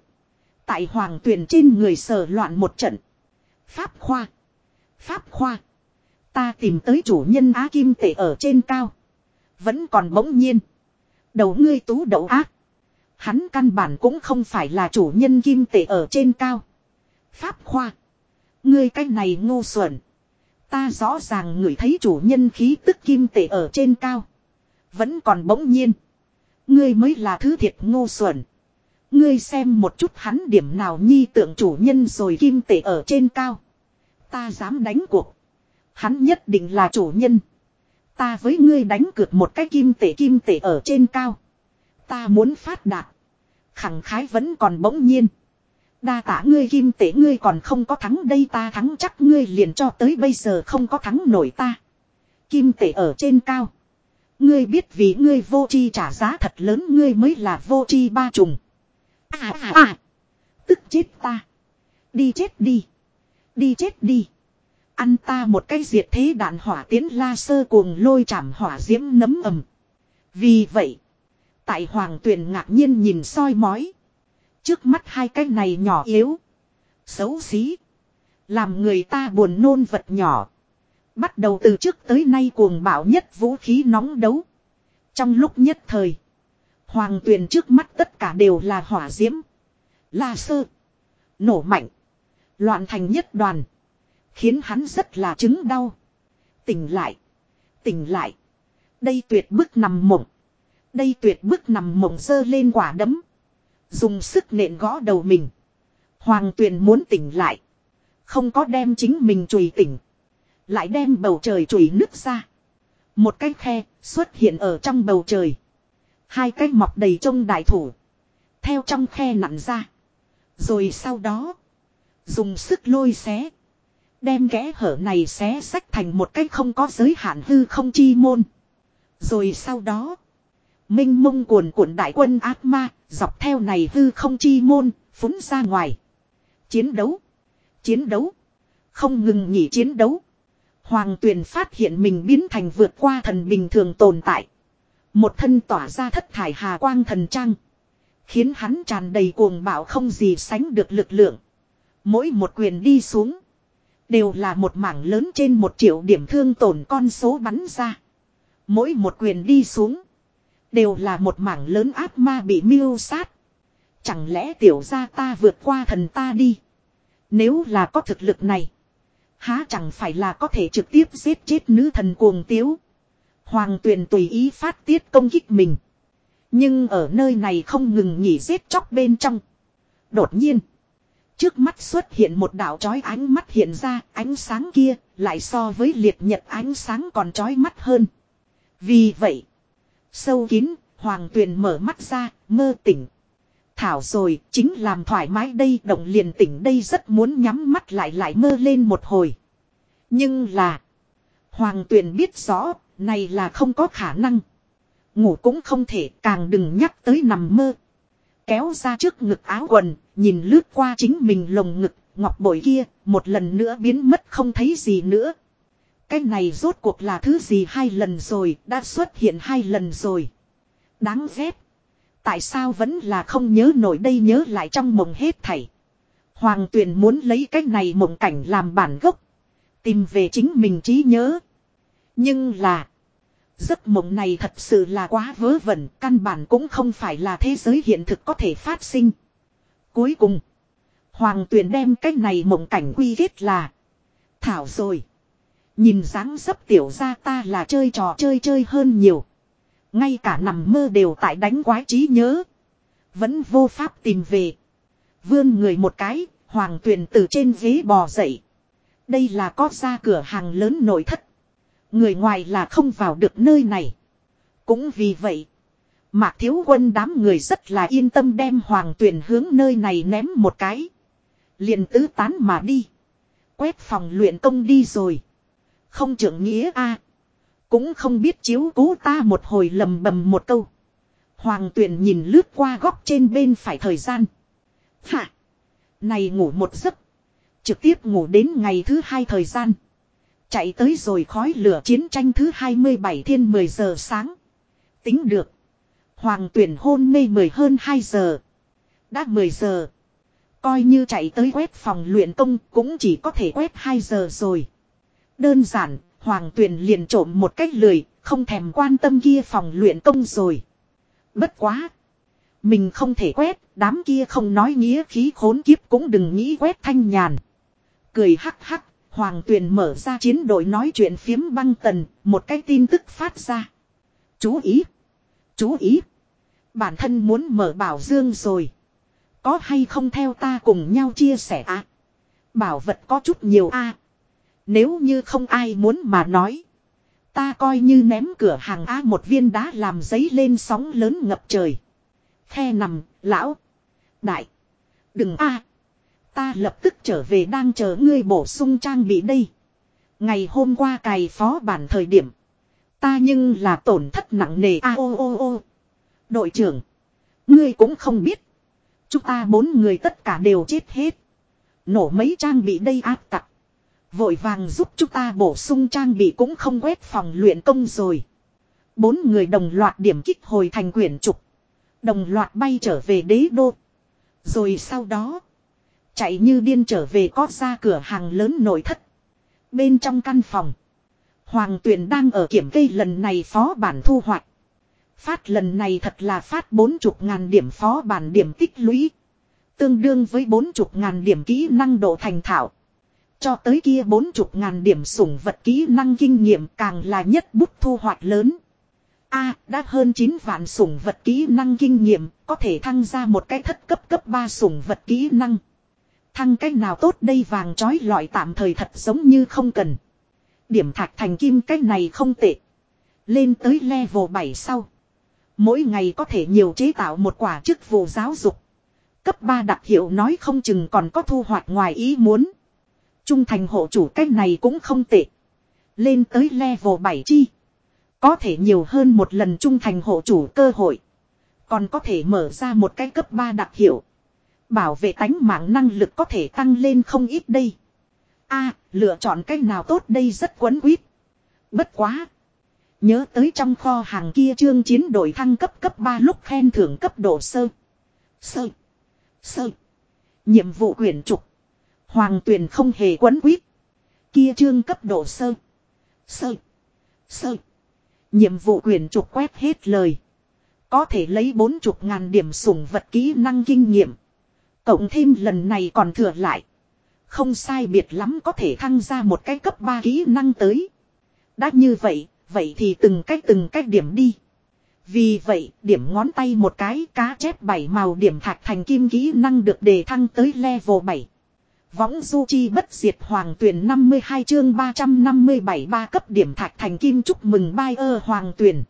S1: Tại hoàng tuyền trên người sờ loạn một trận. Pháp khoa. Pháp khoa. Ta tìm tới chủ nhân á kim tể ở trên cao. Vẫn còn bỗng nhiên. Đầu ngươi tú đậu ác. Hắn căn bản cũng không phải là chủ nhân kim tệ ở trên cao. Pháp khoa. Ngươi cách này ngu xuẩn. Ta rõ ràng ngửi thấy chủ nhân khí tức kim tệ ở trên cao. Vẫn còn bỗng nhiên. Ngươi mới là thứ thiệt ngu xuẩn. Ngươi xem một chút hắn điểm nào nhi tượng chủ nhân rồi kim tệ ở trên cao. Ta dám đánh cuộc. Hắn nhất định là chủ nhân. Ta với ngươi đánh cược một cái kim tệ kim tệ ở trên cao. Ta muốn phát đạt. Khẳng khái vẫn còn bỗng nhiên. Đa tả ngươi kim tể ngươi còn không có thắng đây ta thắng chắc ngươi liền cho tới bây giờ không có thắng nổi ta. Kim tể ở trên cao. Ngươi biết vì ngươi vô chi trả giá thật lớn ngươi mới là vô chi ba trùng. À à à. Tức chết ta. Đi chết đi. Đi chết đi. Ăn ta một cái diệt thế đạn hỏa tiến la sơ cuồng lôi chảm hỏa diễm nấm ầm. Vì vậy. Tại hoàng tuyền ngạc nhiên nhìn soi mói. Trước mắt hai cái này nhỏ yếu. Xấu xí. Làm người ta buồn nôn vật nhỏ. Bắt đầu từ trước tới nay cuồng bạo nhất vũ khí nóng đấu. Trong lúc nhất thời. Hoàng tuyền trước mắt tất cả đều là hỏa diễm. La sơ. Nổ mạnh. Loạn thành nhất đoàn. Khiến hắn rất là chứng đau. Tỉnh lại. Tỉnh lại. Đây tuyệt bức nằm mộng. Đây tuyệt bức nằm mộng sơ lên quả đấm. Dùng sức nện gõ đầu mình. Hoàng tuyền muốn tỉnh lại. Không có đem chính mình chùi tỉnh. Lại đem bầu trời chùi nước ra. Một cái khe xuất hiện ở trong bầu trời. Hai cái mọc đầy trông đại thủ. Theo trong khe nặn ra. Rồi sau đó. Dùng sức lôi xé. Đem kẽ hở này xé sách thành một cái không có giới hạn hư không chi môn. Rồi sau đó. Minh mông cuồn cuộn đại quân ác ma. Dọc theo này hư không chi môn. Phúng ra ngoài. Chiến đấu. Chiến đấu. Không ngừng nghỉ chiến đấu. Hoàng tuyền phát hiện mình biến thành vượt qua thần bình thường tồn tại. Một thân tỏa ra thất thải hà quang thần trang. Khiến hắn tràn đầy cuồng bạo không gì sánh được lực lượng. Mỗi một quyền đi xuống. Đều là một mảng lớn trên một triệu điểm thương tổn con số bắn ra. Mỗi một quyền đi xuống. Đều là một mảng lớn ác ma bị miêu sát. Chẳng lẽ tiểu gia ta vượt qua thần ta đi. Nếu là có thực lực này. Há chẳng phải là có thể trực tiếp giết chết nữ thần cuồng tiếu. Hoàng tuyền tùy ý phát tiết công kích mình. Nhưng ở nơi này không ngừng nghỉ giết chóc bên trong. Đột nhiên. Trước mắt xuất hiện một đạo chói ánh mắt hiện ra, ánh sáng kia lại so với liệt nhật ánh sáng còn chói mắt hơn. Vì vậy. Sâu kín, hoàng tuyền mở mắt ra, mơ tỉnh. Thảo rồi, chính làm thoải mái đây, động liền tỉnh đây rất muốn nhắm mắt lại lại mơ lên một hồi. Nhưng là. Hoàng tuyền biết rõ, này là không có khả năng. Ngủ cũng không thể càng đừng nhắc tới nằm mơ. Kéo ra trước ngực áo quần, nhìn lướt qua chính mình lồng ngực, ngọc bội kia, một lần nữa biến mất không thấy gì nữa. Cái này rốt cuộc là thứ gì hai lần rồi, đã xuất hiện hai lần rồi. Đáng ghét. Tại sao vẫn là không nhớ nổi đây nhớ lại trong mộng hết thảy. Hoàng tuyền muốn lấy cái này mộng cảnh làm bản gốc. Tìm về chính mình trí nhớ. Nhưng là. Giấc mộng này thật sự là quá vớ vẩn. Căn bản cũng không phải là thế giới hiện thực có thể phát sinh. Cuối cùng. Hoàng tuyền đem cái này mộng cảnh quy kết là. Thảo rồi. Nhìn dáng dấp tiểu ra ta là chơi trò chơi chơi hơn nhiều. Ngay cả nằm mơ đều tại đánh quái trí nhớ. Vẫn vô pháp tìm về. Vươn người một cái, hoàng tuyền từ trên ghế bò dậy. Đây là có ra cửa hàng lớn nội thất. Người ngoài là không vào được nơi này. Cũng vì vậy, Mạc Thiếu Quân đám người rất là yên tâm đem hoàng tuyền hướng nơi này ném một cái. liền tứ tán mà đi. Quét phòng luyện công đi rồi. Không trưởng nghĩa a Cũng không biết chiếu cố ta một hồi lầm bầm một câu. Hoàng tuyền nhìn lướt qua góc trên bên phải thời gian. Hả? Này ngủ một giấc. Trực tiếp ngủ đến ngày thứ hai thời gian. Chạy tới rồi khói lửa chiến tranh thứ 27 thiên 10 giờ sáng. Tính được. Hoàng tuyển hôn mê 10 hơn 2 giờ. Đã 10 giờ. Coi như chạy tới quét phòng luyện công cũng chỉ có thể quét 2 giờ rồi. Đơn giản, Hoàng Tuyền liền trộm một cách lười, không thèm quan tâm kia phòng luyện công rồi. Bất quá. Mình không thể quét, đám kia không nói nghĩa khí khốn kiếp cũng đừng nghĩ quét thanh nhàn. Cười hắc hắc, Hoàng Tuyền mở ra chiến đội nói chuyện phiếm băng tần, một cái tin tức phát ra. Chú ý! Chú ý! Bản thân muốn mở bảo dương rồi. Có hay không theo ta cùng nhau chia sẻ à? Bảo vật có chút nhiều a nếu như không ai muốn mà nói. Ta coi như ném cửa hàng A một viên đá làm giấy lên sóng lớn ngập trời. Khe nằm, lão. Đại. Đừng A. Ta lập tức trở về đang chờ ngươi bổ sung trang bị đây. Ngày hôm qua cày phó bản thời điểm. Ta nhưng là tổn thất nặng nề a ô ô ô. Đội trưởng. Ngươi cũng không biết. Chúng ta bốn người tất cả đều chết hết. Nổ mấy trang bị đây áp tặc. Vội vàng giúp chúng ta bổ sung trang bị cũng không quét phòng luyện công rồi. Bốn người đồng loạt điểm kích hồi thành quyển trục. Đồng loạt bay trở về đế đô. Rồi sau đó. Chạy như điên trở về có ra cửa hàng lớn nội thất. Bên trong căn phòng. Hoàng tuyển đang ở kiểm kê lần này phó bản thu hoạch. Phát lần này thật là phát bốn chục ngàn điểm phó bản điểm tích lũy. Tương đương với bốn chục ngàn điểm kỹ năng độ thành thạo. Cho tới kia bốn chục ngàn điểm sủng vật kỹ năng kinh nghiệm càng là nhất bút thu hoạch lớn. A đã hơn 9 vạn sủng vật kỹ năng kinh nghiệm, có thể thăng ra một cái thất cấp cấp 3 sủng vật kỹ năng. Thăng cách nào tốt đây vàng trói lọi tạm thời thật giống như không cần. Điểm thạch thành kim cách này không tệ. Lên tới level 7 sau. Mỗi ngày có thể nhiều chế tạo một quả chức vụ giáo dục. Cấp 3 đặc hiệu nói không chừng còn có thu hoạch ngoài ý muốn. Trung thành hộ chủ cách này cũng không tệ. Lên tới level 7 chi. Có thể nhiều hơn một lần trung thành hộ chủ cơ hội. Còn có thể mở ra một cái cấp 3 đặc hiệu. Bảo vệ tánh mạng năng lực có thể tăng lên không ít đây. a, lựa chọn cách nào tốt đây rất quấn quýt. Bất quá. Nhớ tới trong kho hàng kia trương chiến đội thăng cấp cấp 3 lúc khen thưởng cấp độ sơ. Sơ. Sơ. Nhiệm vụ quyển trục. Hoàng tuyển không hề quấn quýt. Kia trương cấp độ sơ. Sơ. Sơ. Nhiệm vụ quyền trục quét hết lời. Có thể lấy bốn chục ngàn điểm sủng vật kỹ năng kinh nghiệm. Cộng thêm lần này còn thừa lại. Không sai biệt lắm có thể thăng ra một cái cấp 3 kỹ năng tới. Đã như vậy, vậy thì từng cách từng cách điểm đi. Vì vậy, điểm ngón tay một cái cá chép bảy màu điểm thạch thành kim kỹ năng được đề thăng tới level 7. Võng du chi bất diệt hoàng tuyển 52 chương 357 ba cấp điểm thạch thành kim chúc mừng bai ơ hoàng tuyển.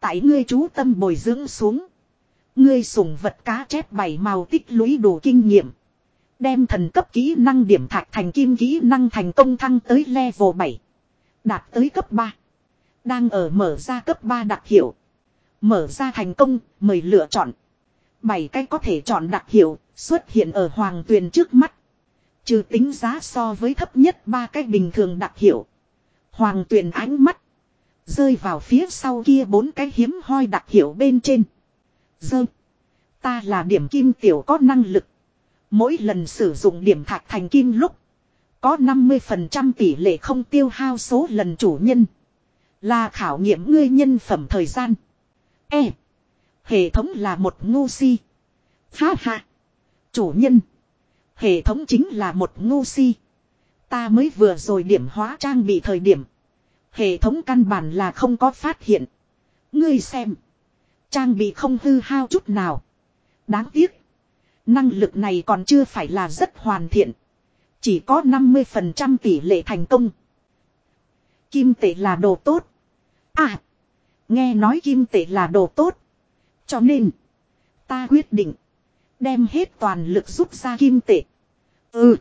S1: Tại ngươi chú tâm bồi dưỡng xuống. Ngươi sủng vật cá chép bảy màu tích lũy đủ kinh nghiệm. Đem thần cấp kỹ năng điểm thạch thành kim kỹ năng thành công thăng tới level 7. Đạt tới cấp 3. Đang ở mở ra cấp 3 đặc hiệu. Mở ra thành công, mời lựa chọn. 7 cái có thể chọn đặc hiệu, xuất hiện ở hoàng tuyền trước mắt. Trừ tính giá so với thấp nhất ba cái bình thường đặc hiệu. Hoàng tuyền ánh mắt. Rơi vào phía sau kia bốn cái hiếm hoi đặc hiệu bên trên. Dơ. Ta là điểm kim tiểu có năng lực. Mỗi lần sử dụng điểm thạch thành kim lúc. Có 50% tỷ lệ không tiêu hao số lần chủ nhân. Là khảo nghiệm ngươi nhân phẩm thời gian. E. Hệ thống là một ngu si. Ha ha. Chủ nhân. Hệ thống chính là một ngu si. Ta mới vừa rồi điểm hóa trang bị thời điểm. Hệ thống căn bản là không có phát hiện. Ngươi xem. Trang bị không hư hao chút nào. Đáng tiếc. Năng lực này còn chưa phải là rất hoàn thiện. Chỉ có 50% tỷ lệ thành công. Kim tệ là đồ tốt. À. Nghe nói kim tệ là đồ tốt. Cho nên. Ta quyết định. Đem hết toàn lực rút ra kim tệ. Ừ.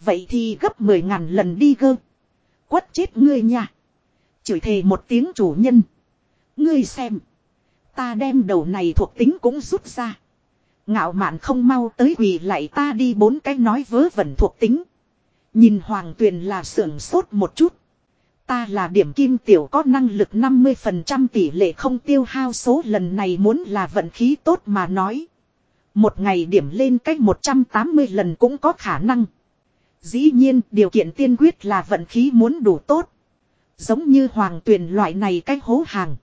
S1: Vậy thì gấp 10 ngàn lần đi gơ. Quất chết ngươi nha. Chửi thề một tiếng chủ nhân. Ngươi xem. Ta đem đầu này thuộc tính cũng rút ra. Ngạo mạn không mau tới quỳ lại ta đi bốn cái nói vớ vẩn thuộc tính. Nhìn hoàng tuyền là sưởng sốt một chút. Ta là điểm kim tiểu có năng lực 50% tỷ lệ không tiêu hao số lần này muốn là vận khí tốt mà nói. Một ngày điểm lên cách 180 lần cũng có khả năng. Dĩ nhiên điều kiện tiên quyết là vận khí muốn đủ tốt. Giống như hoàng tuyền loại này cách hố hàng.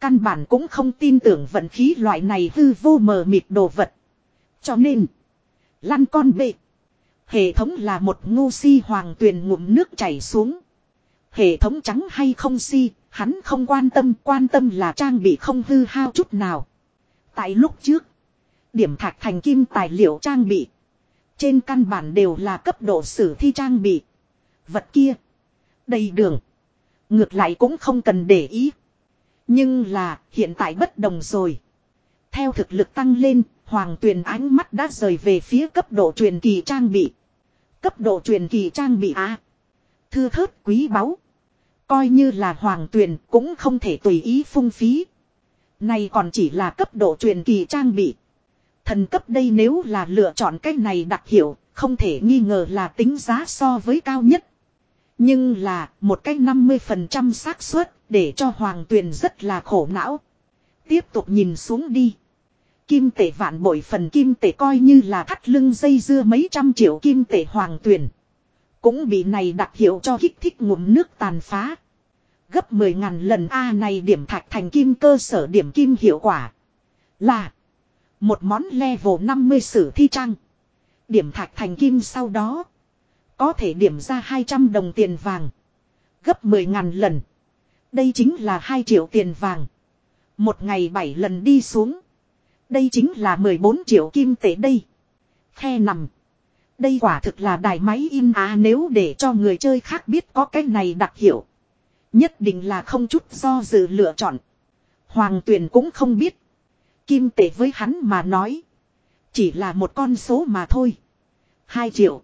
S1: Căn bản cũng không tin tưởng vận khí loại này hư vô mờ mịt đồ vật. Cho nên. Lăn con bệ. Hệ thống là một ngu si hoàng tuyền ngụm nước chảy xuống. Hệ thống trắng hay không si, hắn không quan tâm, quan tâm là trang bị không hư hao chút nào. Tại lúc trước, điểm thạch thành kim tài liệu trang bị. Trên căn bản đều là cấp độ sử thi trang bị. Vật kia, đầy đường. Ngược lại cũng không cần để ý. Nhưng là, hiện tại bất đồng rồi. Theo thực lực tăng lên, Hoàng Tuyền ánh mắt đã rời về phía cấp độ truyền kỳ trang bị. Cấp độ truyền kỳ trang bị á. Thư thớt quý báu. Coi như là Hoàng Tuyền cũng không thể tùy ý phung phí. Này còn chỉ là cấp độ truyền kỳ trang bị. Thần cấp đây nếu là lựa chọn cách này đặc hiệu, không thể nghi ngờ là tính giá so với cao nhất. Nhưng là một cách 50% xác suất để cho Hoàng Tuyền rất là khổ não. Tiếp tục nhìn xuống đi. Kim tệ vạn bội phần kim tệ coi như là thắt lưng dây dưa mấy trăm triệu kim tệ Hoàng Tuyền. Cũng bị này đặc hiệu cho kích thích ngụm nước tàn phá. Gấp 10 ngàn lần A này điểm thạch thành kim cơ sở điểm kim hiệu quả. Là. Một món level 50 sử thi trang. Điểm thạch thành kim sau đó. Có thể điểm ra 200 đồng tiền vàng. Gấp 10.000 lần. Đây chính là 2 triệu tiền vàng. Một ngày 7 lần đi xuống. Đây chính là 14 triệu kim tệ đây. Khe nằm. Đây quả thực là đài máy in à nếu để cho người chơi khác biết có cái này đặc hiệu. Nhất định là không chút do dự lựa chọn. Hoàng tuyển cũng không biết. Kim tệ với hắn mà nói. Chỉ là một con số mà thôi. 2 triệu.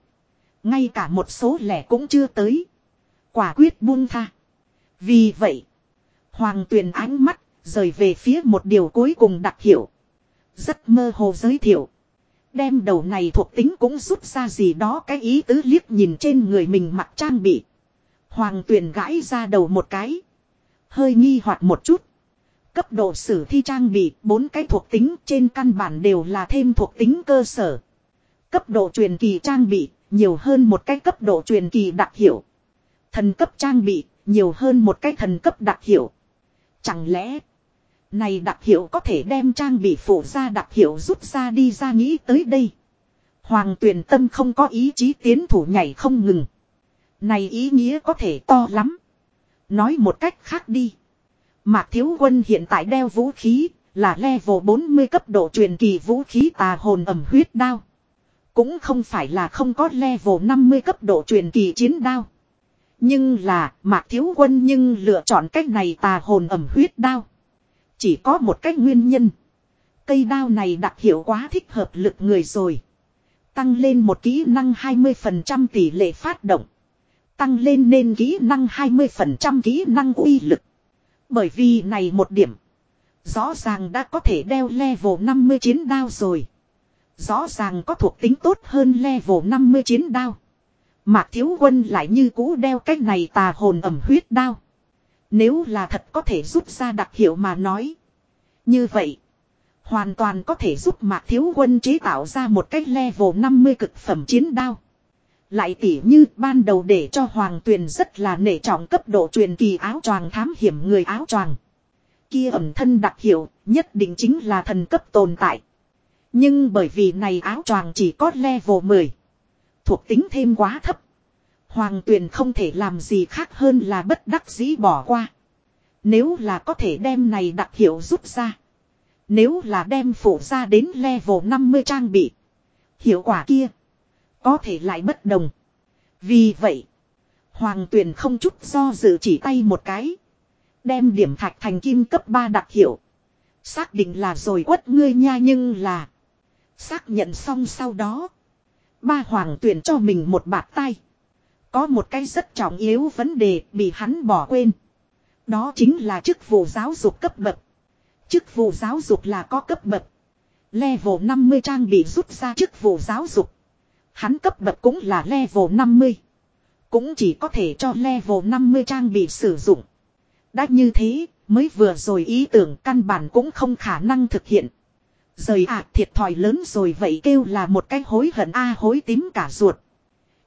S1: Ngay cả một số lẻ cũng chưa tới. Quả quyết buông tha. Vì vậy. Hoàng tuyền ánh mắt rời về phía một điều cuối cùng đặc hiệu. Rất mơ hồ giới thiệu. Đem đầu này thuộc tính cũng rút ra gì đó cái ý tứ liếc nhìn trên người mình mặc trang bị. Hoàng tuyền gãi ra đầu một cái. Hơi nghi hoặc một chút. Cấp độ sử thi trang bị, bốn cái thuộc tính, trên căn bản đều là thêm thuộc tính cơ sở. Cấp độ truyền kỳ trang bị, nhiều hơn một cái cấp độ truyền kỳ đặc hiệu. Thần cấp trang bị, nhiều hơn một cái thần cấp đặc hiệu. Chẳng lẽ, này đặc hiệu có thể đem trang bị phụ ra đặc hiệu rút ra đi ra nghĩ tới đây. Hoàng tuyển tâm không có ý chí tiến thủ nhảy không ngừng. Này ý nghĩa có thể to lắm. Nói một cách khác đi. Mạc Thiếu Quân hiện tại đeo vũ khí là level 40 cấp độ truyền kỳ vũ khí tà hồn ẩm huyết đao. Cũng không phải là không có level 50 cấp độ truyền kỳ chiến đao. Nhưng là Mạc Thiếu Quân nhưng lựa chọn cách này tà hồn ẩm huyết đao. Chỉ có một cách nguyên nhân. Cây đao này đặc hiệu quá thích hợp lực người rồi. Tăng lên một kỹ năng 20% tỷ lệ phát động. Tăng lên nên kỹ năng 20% kỹ năng uy lực. Bởi vì này một điểm. Rõ ràng đã có thể đeo level 50 chiến đao rồi. Rõ ràng có thuộc tính tốt hơn level 50 chiến đao. Mạc thiếu quân lại như cũ đeo cách này tà hồn ẩm huyết đao. Nếu là thật có thể rút ra đặc hiệu mà nói. Như vậy. Hoàn toàn có thể giúp Mạc Thiếu Quân chế tạo ra một cách level 50 cực phẩm chiến đao. Lại tỉ như ban đầu để cho Hoàng Tuyền rất là nể trọng cấp độ truyền kỳ áo choàng thám hiểm người áo choàng. Kia ẩm thân đặc hiệu, nhất định chính là thần cấp tồn tại. Nhưng bởi vì này áo choàng chỉ có level 10. Thuộc tính thêm quá thấp. Hoàng Tuyền không thể làm gì khác hơn là bất đắc dĩ bỏ qua. Nếu là có thể đem này đặc hiệu rút ra. Nếu là đem phủ ra đến level 50 trang bị. Hiệu quả kia. Có thể lại bất đồng. Vì vậy. Hoàng Tuyền không chút do dự chỉ tay một cái. Đem điểm thạch thành kim cấp 3 đặc hiệu. Xác định là rồi quất ngươi nha nhưng là. Xác nhận xong sau đó. Ba hoàng tuyền cho mình một bạt tay. Có một cái rất trọng yếu vấn đề bị hắn bỏ quên. Đó chính là chức vụ giáo dục cấp bậc. Chức vụ giáo dục là có cấp bậc. Level 50 trang bị rút ra chức vụ giáo dục. Hắn cấp bậc cũng là level 50. Cũng chỉ có thể cho level 50 trang bị sử dụng. Đã như thế, mới vừa rồi ý tưởng căn bản cũng không khả năng thực hiện. Rời ạ thiệt thòi lớn rồi vậy kêu là một cái hối hận a hối tím cả ruột.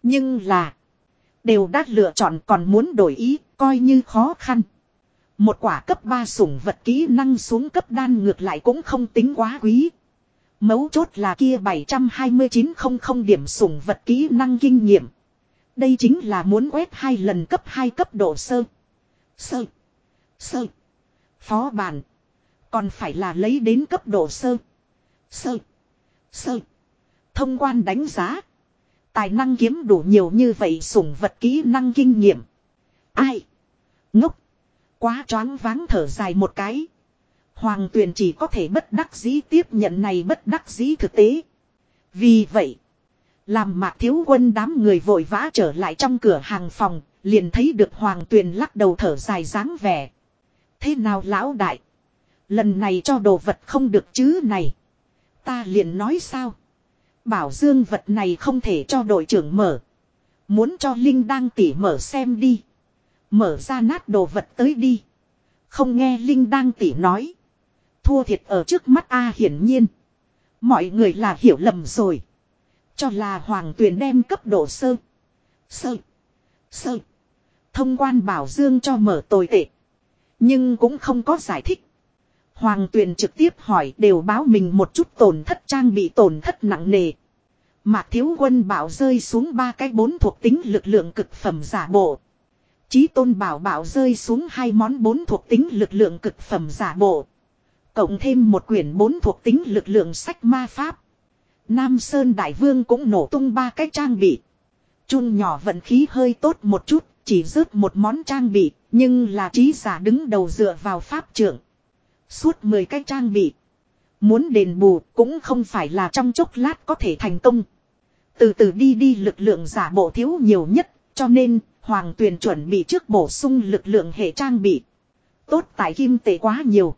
S1: Nhưng là. Đều đã lựa chọn còn muốn đổi ý coi như khó khăn. Một quả cấp 3 sủng vật kỹ năng xuống cấp đan ngược lại cũng không tính quá quý. Mấu chốt là kia 729 không điểm sủng vật kỹ năng kinh nghiệm. Đây chính là muốn quét hai lần cấp 2 cấp độ sơ. Sơ. Sơ. Phó bản. Còn phải là lấy đến cấp độ sơ. Sơ. Sơ. Thông quan đánh giá. Tài năng kiếm đủ nhiều như vậy sủng vật kỹ năng kinh nghiệm. Ai? Ngốc. Quá choáng váng thở dài một cái. Hoàng tuyền chỉ có thể bất đắc dĩ tiếp nhận này bất đắc dĩ thực tế. Vì vậy. Làm mạc thiếu quân đám người vội vã trở lại trong cửa hàng phòng. Liền thấy được hoàng tuyền lắc đầu thở dài dáng vẻ. Thế nào lão đại? Lần này cho đồ vật không được chứ này. Ta liền nói sao? Bảo dương vật này không thể cho đội trưởng mở. Muốn cho Linh đang tỉ mở xem đi. Mở ra nát đồ vật tới đi. Không nghe Linh đang tỉ nói. Thua thiệt ở trước mắt A hiển nhiên. Mọi người là hiểu lầm rồi. Cho là Hoàng Tuyền đem cấp độ sơ. Sơ. Sơ. Thông quan bảo dương cho mở tồi tệ. Nhưng cũng không có giải thích. Hoàng tuyền trực tiếp hỏi đều báo mình một chút tổn thất trang bị tổn thất nặng nề. Mạc thiếu quân bảo rơi xuống ba cái bốn thuộc tính lực lượng cực phẩm giả bộ. Chí tôn bảo bảo rơi xuống hai món bốn thuộc tính lực lượng cực phẩm giả bộ. Cộng thêm một quyển bốn thuộc tính lực lượng sách ma pháp. Nam Sơn Đại Vương cũng nổ tung ba cái trang bị. Chun nhỏ vận khí hơi tốt một chút, chỉ rớt một món trang bị, nhưng là trí giả đứng đầu dựa vào pháp trưởng. Suốt 10 cái trang bị. Muốn đền bù cũng không phải là trong chốc lát có thể thành công. Từ từ đi đi lực lượng giả bộ thiếu nhiều nhất, cho nên Hoàng Tuyền chuẩn bị trước bổ sung lực lượng hệ trang bị. Tốt tại kim tệ quá nhiều.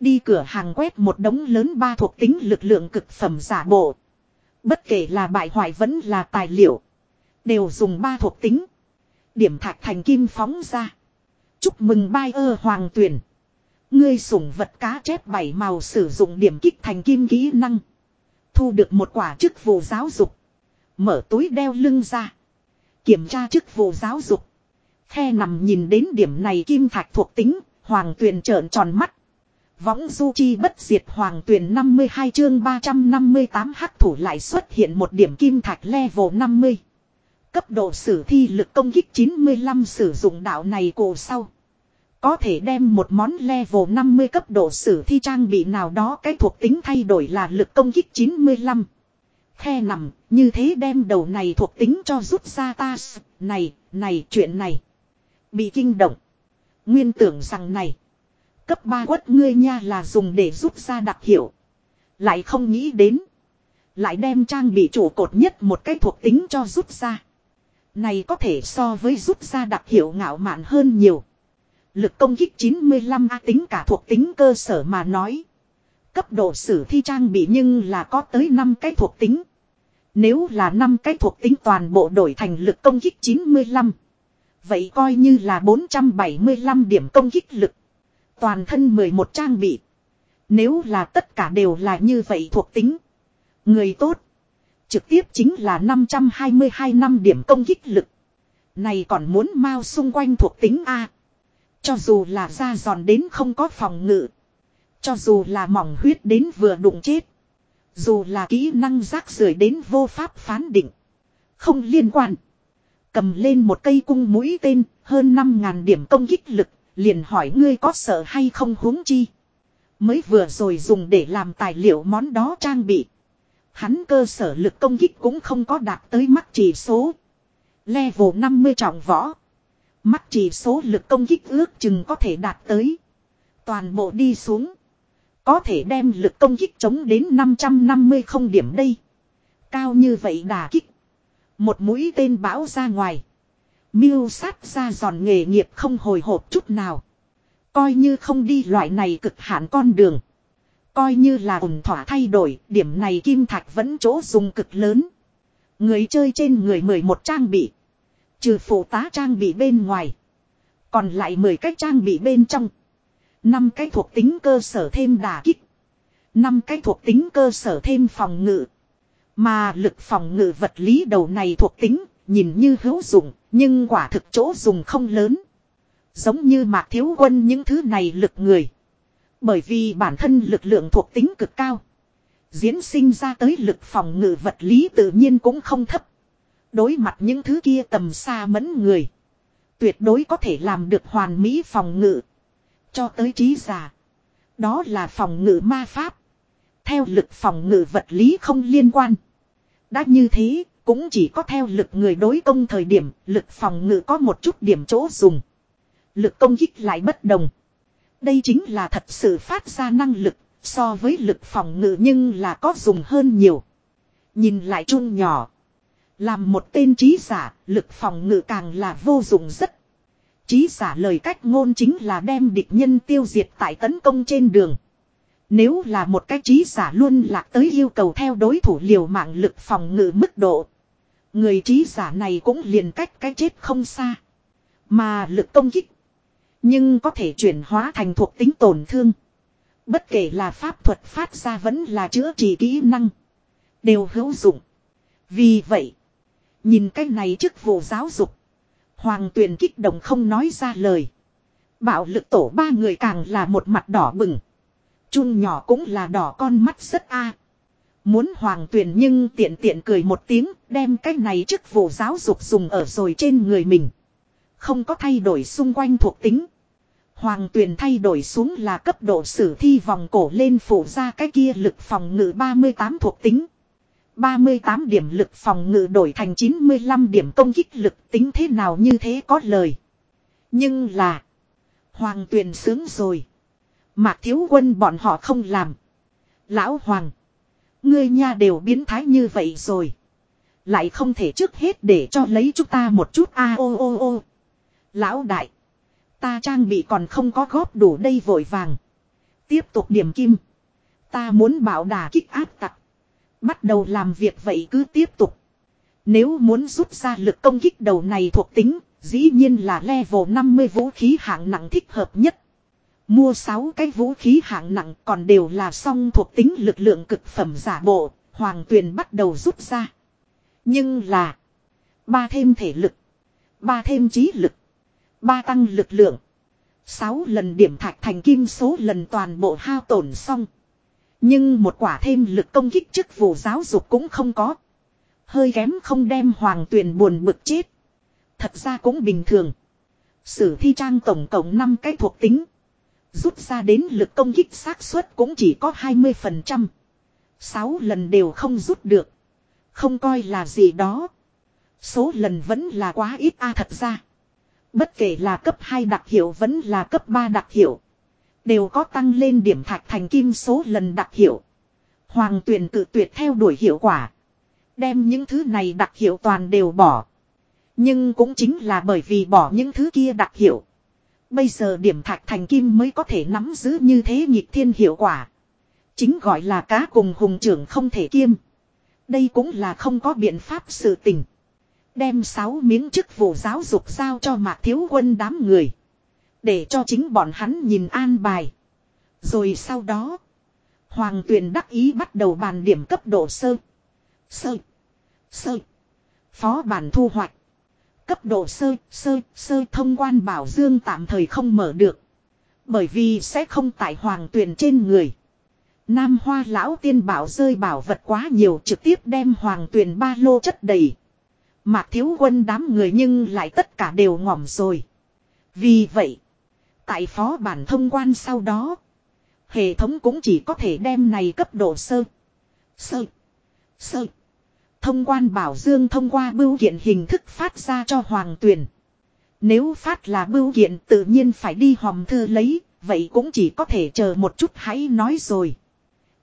S1: Đi cửa hàng quét một đống lớn ba thuộc tính lực lượng cực phẩm giả bộ. Bất kể là bại hoại vẫn là tài liệu. Đều dùng ba thuộc tính. Điểm thạch thành kim phóng ra. Chúc mừng bai ơ hoàng tuyển. Ngươi sủng vật cá chép bảy màu sử dụng điểm kích thành kim kỹ năng. Thu được một quả chức vụ giáo dục. Mở túi đeo lưng ra. Kiểm tra chức vụ giáo dục. Khe nằm nhìn đến điểm này kim thạch thuộc tính. Hoàng tuyền trợn tròn mắt. Võng du chi bất diệt hoàng tuyền 52 chương 358 hắc thủ lại xuất hiện một điểm kim thạch level 50. Cấp độ sử thi lực công kích 95 sử dụng đạo này cổ sau. Có thể đem một món level 50 cấp độ sử thi trang bị nào đó cái thuộc tính thay đổi là lực công kích 95. Khe nằm, như thế đem đầu này thuộc tính cho rút ra ta. Này, này, chuyện này. Bị kinh động. Nguyên tưởng rằng này. Cấp ba quất ngươi nha là dùng để rút ra đặc hiệu. Lại không nghĩ đến. Lại đem trang bị chủ cột nhất một cái thuộc tính cho rút ra. Này có thể so với rút ra đặc hiệu ngạo mạn hơn nhiều. Lực công kích 95 A tính cả thuộc tính cơ sở mà nói. Cấp độ sử thi trang bị nhưng là có tới 5 cái thuộc tính. Nếu là 5 cái thuộc tính toàn bộ đổi thành lực công kích 95. Vậy coi như là 475 điểm công kích lực. Toàn thân 11 trang bị. Nếu là tất cả đều là như vậy thuộc tính. Người tốt. Trực tiếp chính là 522 năm điểm công kích lực. Này còn muốn mau xung quanh thuộc tính A. Cho dù là da giòn đến không có phòng ngự. Cho dù là mỏng huyết đến vừa đụng chết. Dù là kỹ năng rác rưởi đến vô pháp phán định. Không liên quan. Cầm lên một cây cung mũi tên, hơn 5.000 điểm công kích lực, liền hỏi ngươi có sợ hay không huống chi. Mới vừa rồi dùng để làm tài liệu món đó trang bị. Hắn cơ sở lực công kích cũng không có đạt tới mắt chỉ số. Level 50 trọng võ. Mắt chỉ số lực công kích ước chừng có thể đạt tới. Toàn bộ đi xuống. Có thể đem lực công kích chống đến 550 không điểm đây. Cao như vậy đà kích. Một mũi tên bão ra ngoài. Miêu sát ra giòn nghề nghiệp không hồi hộp chút nào. Coi như không đi loại này cực hạn con đường. Coi như là ổn thỏa thay đổi, điểm này kim thạch vẫn chỗ dùng cực lớn. Người chơi trên người 11 trang bị. Trừ phụ tá trang bị bên ngoài. Còn lại 10 cái trang bị bên trong. năm cái thuộc tính cơ sở thêm đà kích. năm cái thuộc tính cơ sở thêm phòng ngự. Mà lực phòng ngự vật lý đầu này thuộc tính, nhìn như hữu dụng, nhưng quả thực chỗ dùng không lớn. Giống như mạc thiếu quân những thứ này lực người. Bởi vì bản thân lực lượng thuộc tính cực cao. Diễn sinh ra tới lực phòng ngự vật lý tự nhiên cũng không thấp. Đối mặt những thứ kia tầm xa mẫn người. Tuyệt đối có thể làm được hoàn mỹ phòng ngự. Cho tới trí giả. Đó là phòng ngự ma pháp. Theo lực phòng ngự vật lý không liên quan. Đã như thế, cũng chỉ có theo lực người đối công thời điểm, lực phòng ngự có một chút điểm chỗ dùng. Lực công kích lại bất đồng. Đây chính là thật sự phát ra năng lực, so với lực phòng ngự nhưng là có dùng hơn nhiều. Nhìn lại chung nhỏ. Làm một tên trí giả, lực phòng ngự càng là vô dụng rất. Trí giả lời cách ngôn chính là đem địch nhân tiêu diệt tại tấn công trên đường. Nếu là một cái trí giả luôn lạc tới yêu cầu theo đối thủ liều mạng lực phòng ngự mức độ. Người trí giả này cũng liền cách cái chết không xa. Mà lực công kích. Nhưng có thể chuyển hóa thành thuộc tính tổn thương. Bất kể là pháp thuật phát ra vẫn là chữa trị kỹ năng. Đều hữu dụng. Vì vậy. Nhìn cái này chức vụ giáo dục. Hoàng tuyền kích động không nói ra lời. Bạo lực tổ ba người càng là một mặt đỏ bừng. Chun nhỏ cũng là đỏ con mắt rất a. Muốn hoàng tuyền nhưng tiện tiện cười một tiếng, đem cái này chức vụ giáo dục dùng ở rồi trên người mình. Không có thay đổi xung quanh thuộc tính. Hoàng tuyền thay đổi xuống là cấp độ sử thi vòng cổ lên phủ ra cái kia lực phòng ngự 38 thuộc tính. 38 điểm lực phòng ngự đổi thành 95 điểm công kích lực tính thế nào như thế có lời. Nhưng là. Hoàng tuyền sướng rồi. Mạc thiếu quân bọn họ không làm. Lão Hoàng. Ngươi nha đều biến thái như vậy rồi. Lại không thể trước hết để cho lấy chúng ta một chút a ô ô ô. Lão đại. Ta trang bị còn không có góp đủ đây vội vàng. Tiếp tục điểm kim. Ta muốn bảo đà kích áp tặc. Bắt đầu làm việc vậy cứ tiếp tục. Nếu muốn rút ra lực công kích đầu này thuộc tính, dĩ nhiên là level 50 vũ khí hạng nặng thích hợp nhất. Mua 6 cái vũ khí hạng nặng còn đều là song thuộc tính lực lượng cực phẩm giả bộ, hoàng tuyền bắt đầu rút ra. Nhưng là, ba thêm thể lực, ba thêm trí lực, ba tăng lực lượng. 6 lần điểm thạch thành kim số lần toàn bộ hao tổn xong. Nhưng một quả thêm lực công kích chức vụ giáo dục cũng không có. Hơi kém không đem hoàng tuyền buồn bực chết. Thật ra cũng bình thường. Sử thi trang tổng cộng 5 cái thuộc tính. Rút ra đến lực công kích xác suất cũng chỉ có 20%. 6 lần đều không rút được. Không coi là gì đó. Số lần vẫn là quá ít a à, thật ra. Bất kể là cấp 2 đặc hiệu vẫn là cấp 3 đặc hiệu. Đều có tăng lên điểm thạch thành kim số lần đặc hiệu. Hoàng tuyển cự tuyệt theo đuổi hiệu quả. Đem những thứ này đặc hiệu toàn đều bỏ. Nhưng cũng chính là bởi vì bỏ những thứ kia đặc hiệu. Bây giờ điểm thạch thành kim mới có thể nắm giữ như thế nhịp thiên hiệu quả. Chính gọi là cá cùng hùng trưởng không thể kiêm. Đây cũng là không có biện pháp sự tình. Đem sáu miếng chức vụ giáo dục giao cho mạc thiếu quân đám người. Để cho chính bọn hắn nhìn an bài. Rồi sau đó. Hoàng tuyền đắc ý bắt đầu bàn điểm cấp độ sơ. Sơ. Sơ. Phó bản thu hoạch. Cấp độ sơ, sơ, sơ thông quan bảo dương tạm thời không mở được. Bởi vì sẽ không tại hoàng tuyền trên người. Nam hoa lão tiên bảo rơi bảo vật quá nhiều trực tiếp đem hoàng tuyền ba lô chất đầy. Mạc thiếu quân đám người nhưng lại tất cả đều ngỏm rồi. Vì vậy, tại phó bản thông quan sau đó, hệ thống cũng chỉ có thể đem này cấp độ sơ. Sơ. Sơ. Thông quan bảo dương thông qua bưu kiện hình thức phát ra cho hoàng tuyền. Nếu phát là bưu kiện tự nhiên phải đi hòm thư lấy, vậy cũng chỉ có thể chờ một chút hãy nói rồi.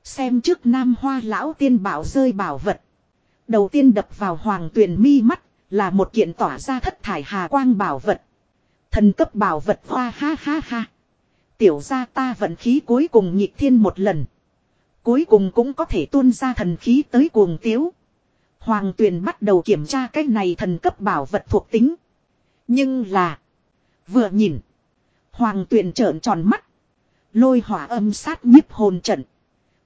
S1: Xem trước nam hoa lão tiên bảo rơi bảo vật. Đầu tiên đập vào hoàng tuyền mi mắt là một kiện tỏa ra thất thải hà quang bảo vật. Thần cấp bảo vật hoa ha ha ha. Tiểu ra ta vận khí cuối cùng nhịp thiên một lần. Cuối cùng cũng có thể tuôn ra thần khí tới cuồng tiếu. Hoàng tuyền bắt đầu kiểm tra cái này thần cấp bảo vật thuộc tính. Nhưng là. Vừa nhìn. Hoàng tuyền trợn tròn mắt. Lôi hỏa âm sát nhiếp hồn trận.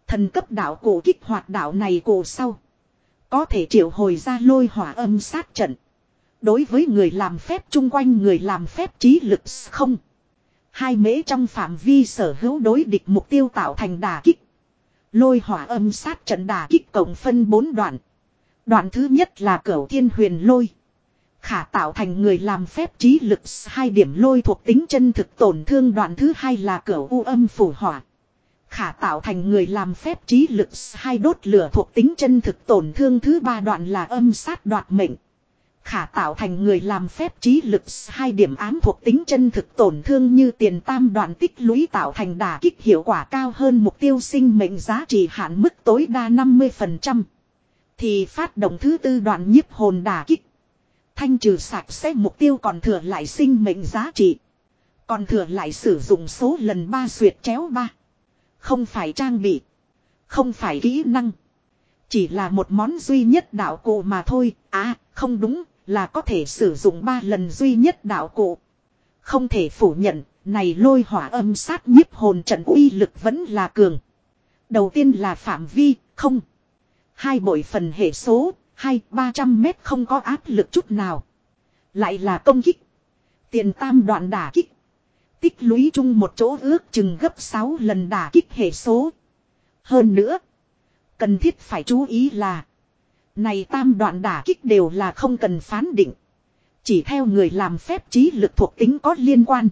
S1: Thần cấp đạo cổ kích hoạt đạo này cổ sau. Có thể triệu hồi ra lôi hỏa âm sát trận. Đối với người làm phép chung quanh người làm phép trí lực không. Hai mễ trong phạm vi sở hữu đối địch mục tiêu tạo thành đà kích. Lôi hỏa âm sát trận đà kích cộng phân bốn đoạn. Đoạn thứ nhất là cửu thiên huyền lôi. Khả tạo thành người làm phép trí lực hai điểm lôi thuộc tính chân thực tổn thương đoạn thứ hai là cửu u âm phủ hỏa. Khả tạo thành người làm phép trí lực hai đốt lửa thuộc tính chân thực tổn thương thứ ba đoạn là âm sát đoạt mệnh. Khả tạo thành người làm phép trí lực hai điểm ám thuộc tính chân thực tổn thương như tiền tam đoạn tích lũy tạo thành đả kích hiệu quả cao hơn mục tiêu sinh mệnh giá trị hạn mức tối đa 50%. Thì phát động thứ tư đoạn nhiếp hồn đả kích. Thanh trừ sạch sẽ mục tiêu còn thừa lại sinh mệnh giá trị. Còn thừa lại sử dụng số lần ba xuyệt chéo ba. Không phải trang bị. Không phải kỹ năng. Chỉ là một món duy nhất đạo cụ mà thôi. À, không đúng, là có thể sử dụng ba lần duy nhất đạo cụ. Không thể phủ nhận, này lôi hỏa âm sát nhiếp hồn trận uy lực vẫn là cường. Đầu tiên là phạm vi, không. Hai bội phần hệ số, hai ba trăm mét không có áp lực chút nào. Lại là công kích. Tiền tam đoạn đả kích. Tích lũy chung một chỗ ước chừng gấp 6 lần đả kích hệ số. Hơn nữa. Cần thiết phải chú ý là. Này tam đoạn đả kích đều là không cần phán định. Chỉ theo người làm phép trí lực thuộc tính có liên quan.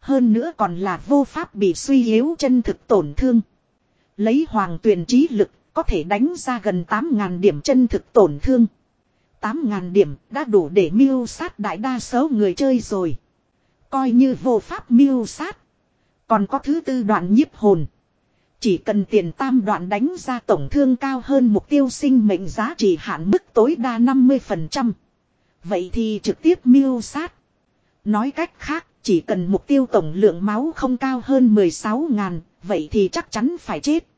S1: Hơn nữa còn là vô pháp bị suy yếu chân thực tổn thương. Lấy hoàng tuyển trí lực có thể đánh ra gần 8.000 điểm chân thực tổn thương. 8.000 điểm đã đủ để miêu sát đại đa số người chơi rồi. Coi như vô pháp miêu sát. Còn có thứ tư đoạn nhiếp hồn. Chỉ cần tiền tam đoạn đánh ra tổng thương cao hơn mục tiêu sinh mệnh giá trị hạn mức tối đa 50%. Vậy thì trực tiếp miêu sát. Nói cách khác, chỉ cần mục tiêu tổng lượng máu không cao hơn 16 ngàn, vậy thì chắc chắn phải chết.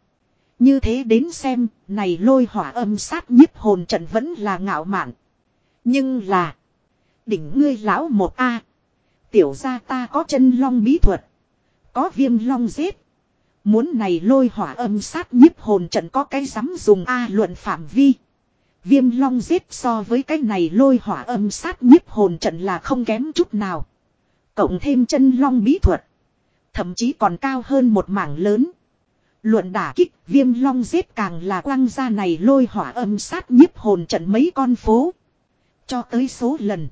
S1: Như thế đến xem, này lôi hỏa âm sát nhiếp hồn trận vẫn là ngạo mạn. Nhưng là, đỉnh ngươi lão một A. Tiểu ra ta có chân long bí thuật. Có viêm long giết. Muốn này lôi hỏa âm sát nhiếp hồn trận có cái dám dùng A luận phạm vi. Viêm long giết so với cái này lôi hỏa âm sát nhiếp hồn trận là không kém chút nào. Cộng thêm chân long bí thuật. Thậm chí còn cao hơn một mảng lớn. Luận đả kích, viêm long giết càng là quăng ra này lôi hỏa âm sát nhiếp hồn trận mấy con phố. Cho tới số lần.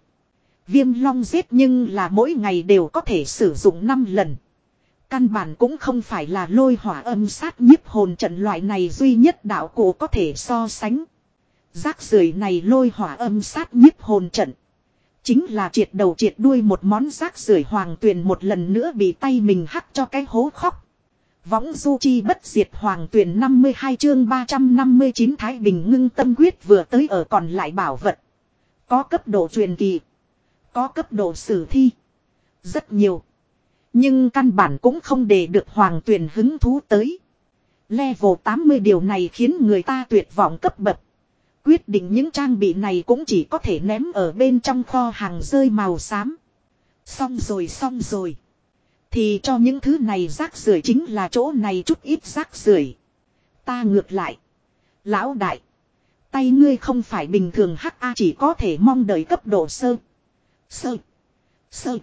S1: Viêm long giết nhưng là mỗi ngày đều có thể sử dụng 5 lần. Căn bản cũng không phải là lôi hỏa âm sát nhiếp hồn trận loại này duy nhất đạo cổ có thể so sánh. Rác rưởi này lôi hỏa âm sát nhiếp hồn trận. Chính là triệt đầu triệt đuôi một món rác rưởi hoàng tuyền một lần nữa bị tay mình hắt cho cái hố khóc. Võng du chi bất diệt hoàng tuyền 52 chương 359 Thái Bình ngưng tâm quyết vừa tới ở còn lại bảo vật. Có cấp độ truyền kỳ. Có cấp độ sử thi. Rất nhiều. Nhưng căn bản cũng không để được hoàng tuyền hứng thú tới. Level 80 điều này khiến người ta tuyệt vọng cấp bậc. Quyết định những trang bị này cũng chỉ có thể ném ở bên trong kho hàng rơi màu xám. Xong rồi xong rồi. Thì cho những thứ này rác rưởi chính là chỗ này chút ít rác rưởi Ta ngược lại. Lão đại. Tay ngươi không phải bình thường hắc a chỉ có thể mong đợi cấp độ sơ. Sơ. Sơ.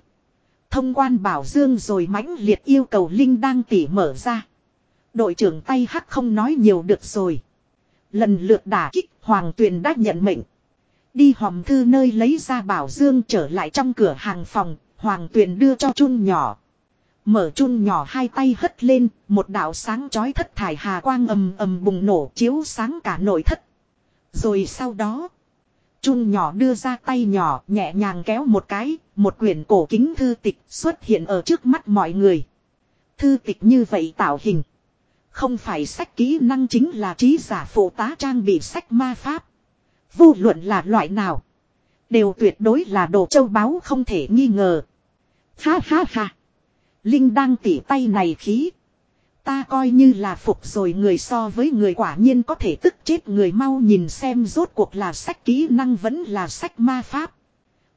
S1: Thông quan bảo dương rồi mãnh liệt yêu cầu Linh đang tỉ mở ra. Đội trưởng tay hắc không nói nhiều được rồi. Lần lượt đả kích, Hoàng Tuyền đã nhận mệnh. Đi hòm thư nơi lấy ra bảo dương trở lại trong cửa hàng phòng. Hoàng Tuyền đưa cho chun nhỏ. Mở chun nhỏ hai tay hất lên. Một đạo sáng chói thất thải hà quang ầm ầm bùng nổ chiếu sáng cả nội thất. Rồi sau đó. Chun nhỏ đưa ra tay nhỏ, nhẹ nhàng kéo một cái. Một quyển cổ kính thư tịch xuất hiện ở trước mắt mọi người. Thư tịch như vậy tạo hình. Không phải sách kỹ năng chính là trí giả phụ tá trang bị sách ma pháp. Vô luận là loại nào. Đều tuyệt đối là đồ châu báu không thể nghi ngờ. Ha ha ha. Linh đang tỉ tay này khí. Ta coi như là phục rồi người so với người quả nhiên có thể tức chết người mau nhìn xem rốt cuộc là sách kỹ năng vẫn là sách ma pháp.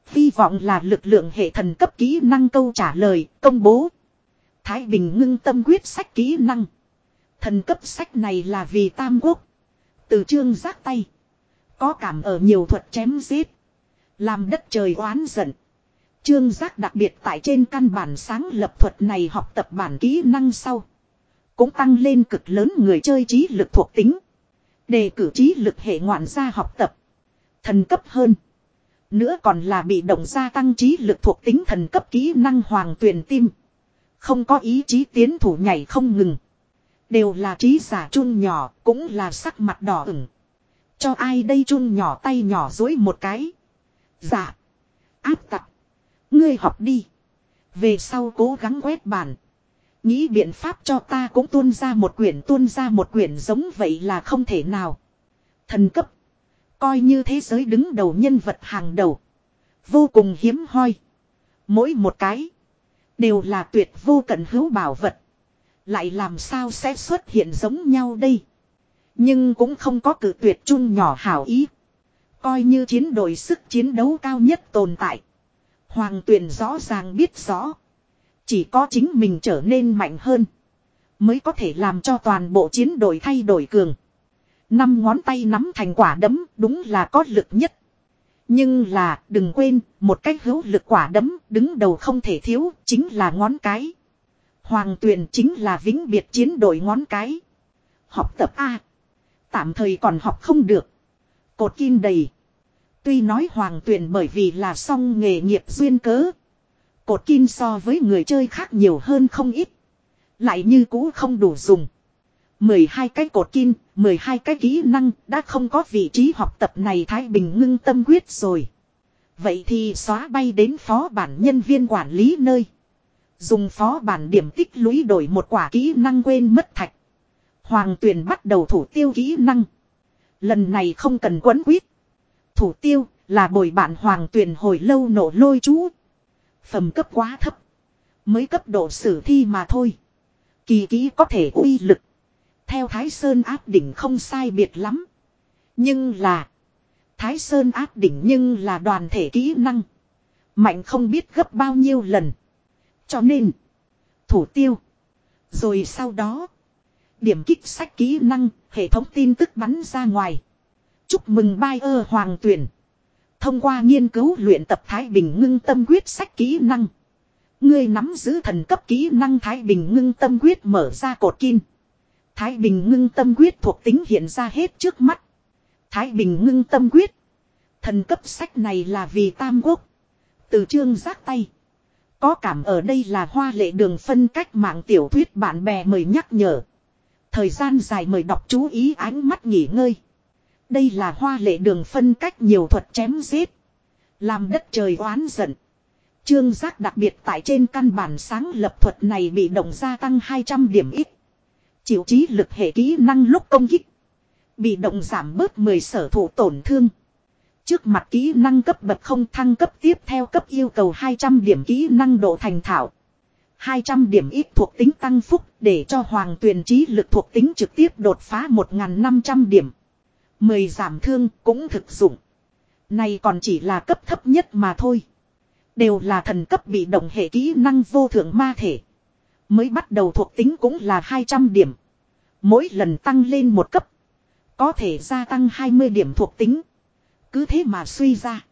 S1: Hy vọng là lực lượng hệ thần cấp kỹ năng câu trả lời, công bố. Thái Bình ngưng tâm quyết sách kỹ năng. Thần cấp sách này là vì tam quốc. Từ chương giác tay. Có cảm ở nhiều thuật chém giết. Làm đất trời oán giận. Trương giác đặc biệt tại trên căn bản sáng lập thuật này học tập bản kỹ năng sau. Cũng tăng lên cực lớn người chơi trí lực thuộc tính. Đề cử trí lực hệ ngoạn gia học tập. Thần cấp hơn. Nữa còn là bị động gia tăng trí lực thuộc tính thần cấp kỹ năng hoàng tuyển tim. Không có ý chí tiến thủ nhảy không ngừng. Đều là trí giả chun nhỏ, cũng là sắc mặt đỏ ửng. Cho ai đây chun nhỏ tay nhỏ dối một cái. Dạ. Áp tặc. Ngươi học đi. Về sau cố gắng quét bản. Nghĩ biện pháp cho ta cũng tuôn ra một quyển, tuôn ra một quyển giống vậy là không thể nào. Thần cấp. Coi như thế giới đứng đầu nhân vật hàng đầu. Vô cùng hiếm hoi. Mỗi một cái. Đều là tuyệt vô cận hữu bảo vật. Lại làm sao sẽ xuất hiện giống nhau đây. Nhưng cũng không có cử tuyệt chung nhỏ hảo ý. Coi như chiến đội sức chiến đấu cao nhất tồn tại. Hoàng tuyển rõ ràng biết rõ. Chỉ có chính mình trở nên mạnh hơn. Mới có thể làm cho toàn bộ chiến đội thay đổi cường. Năm ngón tay nắm thành quả đấm đúng là có lực nhất. Nhưng là, đừng quên, một cách hữu lực quả đấm đứng đầu không thể thiếu chính là ngón cái. Hoàng tuyền chính là vĩnh biệt chiến đội ngón cái. Học tập A. Tạm thời còn học không được. Cột kim đầy. Tuy nói hoàng tuyền bởi vì là song nghề nghiệp duyên cớ. Cột kim so với người chơi khác nhiều hơn không ít. Lại như cũ không đủ dùng. 12 cái cột kim, 12 cái kỹ năng đã không có vị trí học tập này Thái Bình ngưng tâm quyết rồi. Vậy thì xóa bay đến phó bản nhân viên quản lý nơi. Dùng phó bản điểm tích lũy đổi một quả kỹ năng quên mất thạch. Hoàng tuyển bắt đầu thủ tiêu kỹ năng. Lần này không cần quấn quýt. Thủ tiêu, là bồi bạn hoàng tuyền hồi lâu nổ lôi chú. Phẩm cấp quá thấp. Mới cấp độ sử thi mà thôi. Kỳ ký có thể uy lực. Theo Thái Sơn áp đỉnh không sai biệt lắm. Nhưng là. Thái Sơn áp đỉnh nhưng là đoàn thể kỹ năng. Mạnh không biết gấp bao nhiêu lần. Cho nên. Thủ tiêu. Rồi sau đó. Điểm kích sách kỹ năng. Hệ thống tin tức bắn ra ngoài. Chúc mừng bai ơ hoàng tuyển. Thông qua nghiên cứu luyện tập Thái Bình ngưng tâm quyết sách kỹ năng. Ngươi nắm giữ thần cấp kỹ năng Thái Bình ngưng tâm quyết mở ra cột kim. Thái Bình ngưng tâm quyết thuộc tính hiện ra hết trước mắt. Thái Bình ngưng tâm quyết. Thần cấp sách này là vì tam quốc. Từ chương giác tay. Có cảm ở đây là hoa lệ đường phân cách mạng tiểu thuyết bạn bè mời nhắc nhở. Thời gian dài mời đọc chú ý ánh mắt nghỉ ngơi. Đây là hoa lệ đường phân cách nhiều thuật chém giết. Làm đất trời oán giận. Trương giác đặc biệt tại trên căn bản sáng lập thuật này bị động gia tăng 200 điểm ít. Chịu trí lực hệ kỹ năng lúc công kích. Bị động giảm bớt 10 sở thủ tổn thương. Trước mặt kỹ năng cấp bậc không thăng cấp tiếp theo cấp yêu cầu 200 điểm kỹ năng độ thành thảo. 200 điểm ít thuộc tính tăng phúc để cho hoàng tuyền trí lực thuộc tính trực tiếp đột phá 1.500 điểm. 10 giảm thương cũng thực dụng. Này còn chỉ là cấp thấp nhất mà thôi. Đều là thần cấp bị động hệ kỹ năng vô thượng ma thể. Mới bắt đầu thuộc tính cũng là 200 điểm. Mỗi lần tăng lên một cấp. Có thể gia tăng 20 điểm thuộc tính. Cứ thế mà suy ra.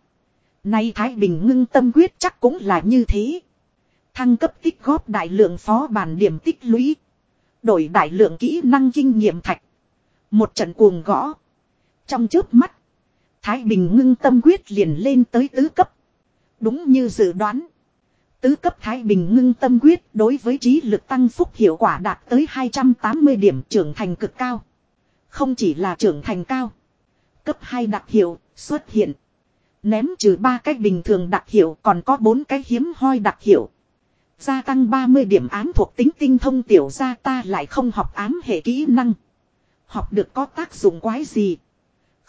S1: Nay Thái Bình ngưng tâm quyết chắc cũng là như thế. Thăng cấp tích góp đại lượng phó bản điểm tích lũy. Đổi đại lượng kỹ năng kinh nghiệm thạch. Một trận cuồng gõ. Trong trước mắt. Thái Bình ngưng tâm quyết liền lên tới tứ cấp. Đúng như dự đoán. Tứ cấp Thái Bình ngưng tâm quyết đối với trí lực tăng phúc hiệu quả đạt tới 280 điểm trưởng thành cực cao. Không chỉ là trưởng thành cao. Cấp 2 đặc hiệu xuất hiện. Ném trừ ba cái bình thường đặc hiệu còn có bốn cái hiếm hoi đặc hiệu. Gia tăng 30 điểm án thuộc tính tinh thông tiểu gia ta lại không học ám hệ kỹ năng. Học được có tác dụng quái gì.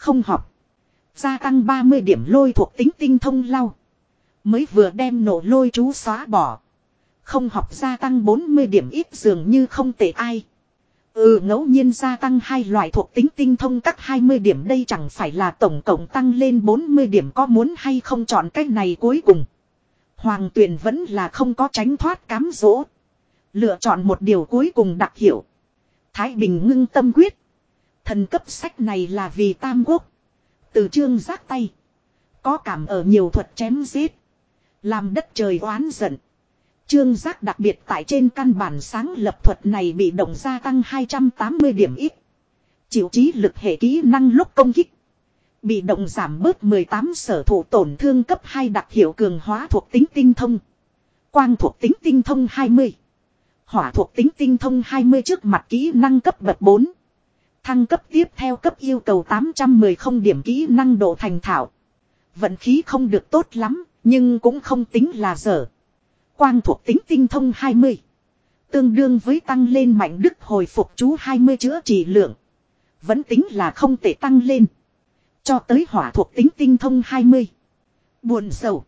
S1: Không học. Gia tăng 30 điểm lôi thuộc tính tinh thông lau. Mới vừa đem nổ lôi chú xóa bỏ. Không học gia tăng 40 điểm ít dường như không tệ ai. Ừ ngẫu nhiên gia tăng hai loại thuộc tính tinh thông các 20 điểm đây chẳng phải là tổng cộng tăng lên 40 điểm có muốn hay không chọn cách này cuối cùng. Hoàng tuyển vẫn là không có tránh thoát cám dỗ. Lựa chọn một điều cuối cùng đặc hiệu. Thái Bình ngưng tâm quyết. Thần cấp sách này là vì tam quốc. Từ trương giác tay. Có cảm ở nhiều thuật chém giết. Làm đất trời oán giận. Trương giác đặc biệt tại trên căn bản sáng lập thuật này bị động gia tăng 280 điểm ít. Chịu trí lực hệ kỹ năng lúc công kích. Bị động giảm bớt 18 sở thủ tổn thương cấp 2 đặc hiệu cường hóa thuộc tính tinh thông. Quang thuộc tính tinh thông 20. Hỏa thuộc tính tinh thông 20 trước mặt kỹ năng cấp bậc 4. Thăng cấp tiếp theo cấp yêu cầu 810 không điểm kỹ năng độ thành thạo. Vận khí không được tốt lắm, nhưng cũng không tính là dở. Quang thuộc tính tinh thông 20. Tương đương với tăng lên mạnh đức hồi phục chú 20 chữa trị lượng. Vẫn tính là không thể tăng lên. Cho tới hỏa thuộc tính tinh thông 20. Buồn sầu.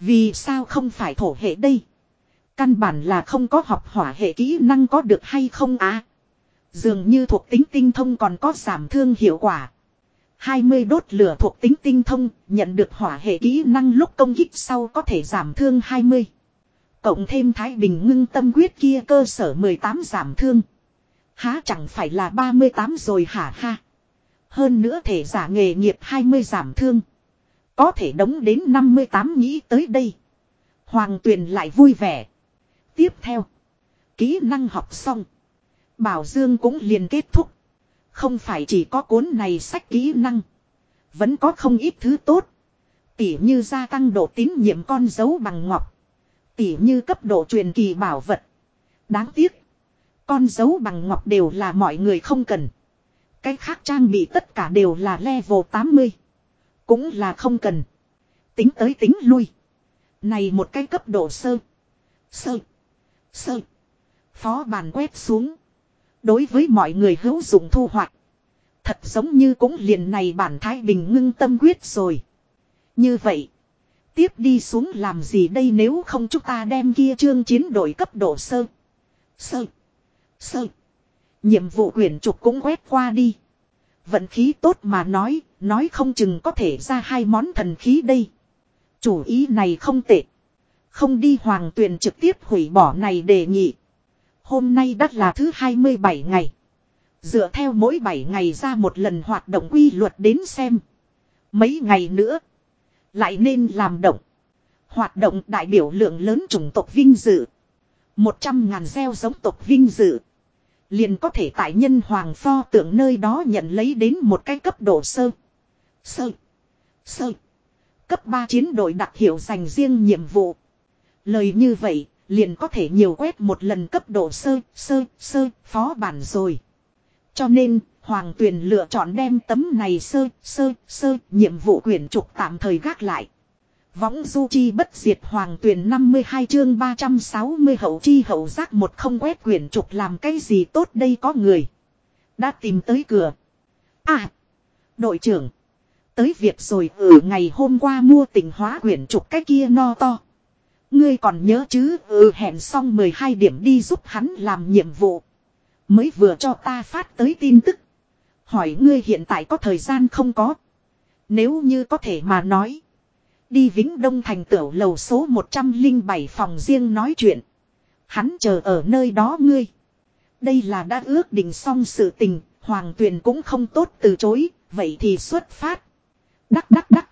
S1: Vì sao không phải thổ hệ đây? Căn bản là không có học hỏa hệ kỹ năng có được hay không á? Dường như thuộc tính tinh thông còn có giảm thương hiệu quả. 20 đốt lửa thuộc tính tinh thông, nhận được hỏa hệ kỹ năng lúc công kích sau có thể giảm thương 20. Cộng thêm Thái Bình ngưng tâm quyết kia cơ sở 18 giảm thương. Há chẳng phải là 38 rồi hả ha. Hơn nữa thể giả nghề nghiệp 20 giảm thương. Có thể đóng đến 58 nghĩ tới đây. Hoàng tuyền lại vui vẻ. Tiếp theo. Kỹ năng học xong. Bảo Dương cũng liền kết thúc. Không phải chỉ có cuốn này sách kỹ năng. Vẫn có không ít thứ tốt. Tỉ như gia tăng độ tín nhiệm con dấu bằng ngọc. Tỉ như cấp độ truyền kỳ bảo vật. Đáng tiếc. Con dấu bằng ngọc đều là mọi người không cần. Cái khác trang bị tất cả đều là level 80. Cũng là không cần. Tính tới tính lui. Này một cái cấp độ sơ. Sơ. Sơ. Phó bàn quét xuống. Đối với mọi người hữu dụng thu hoạch. Thật giống như cũng liền này bản thái bình ngưng tâm quyết rồi. Như vậy. Tiếp đi xuống làm gì đây nếu không chúng ta đem kia chương chiến đội cấp độ sơ. Sơ. Sơ. Nhiệm vụ quyển trục cũng quét qua đi. Vận khí tốt mà nói, nói không chừng có thể ra hai món thần khí đây. Chủ ý này không tệ. Không đi hoàng tuyền trực tiếp hủy bỏ này đề nghị. Hôm nay đã là thứ 27 ngày. Dựa theo mỗi 7 ngày ra một lần hoạt động quy luật đến xem. Mấy ngày nữa. Lại nên làm động. Hoạt động đại biểu lượng lớn chủng tộc vinh dự. 100 ngàn gieo giống tộc vinh dự. Liền có thể tại nhân hoàng pho tượng nơi đó nhận lấy đến một cái cấp độ sơ. Sơ. Sơ. Cấp 3 chiến đội đặc hiệu dành riêng nhiệm vụ. Lời như vậy, liền có thể nhiều quét một lần cấp độ sơ, sơ, sơ, phó bản rồi. Cho nên, Hoàng Tuyền lựa chọn đem tấm này sơ, sơ, sơ, nhiệm vụ quyển trục tạm thời gác lại. Võng du chi bất diệt Hoàng Tuyền 52 chương 360 hậu chi hậu giác một không quét quyển trục làm cái gì tốt đây có người. Đã tìm tới cửa. À! Đội trưởng! Tới việc rồi ở ngày hôm qua mua tình hóa quyển trục cái kia no to. Ngươi còn nhớ chứ ừ hẹn xong 12 điểm đi giúp hắn làm nhiệm vụ. Mới vừa cho ta phát tới tin tức. Hỏi ngươi hiện tại có thời gian không có. Nếu như có thể mà nói. Đi Vĩnh Đông thành tửu lầu số 107 phòng riêng nói chuyện. Hắn chờ ở nơi đó ngươi. Đây là đã ước định xong sự tình, Hoàng Tuyền cũng không tốt từ chối, vậy thì xuất phát. Đắc đắc đắc.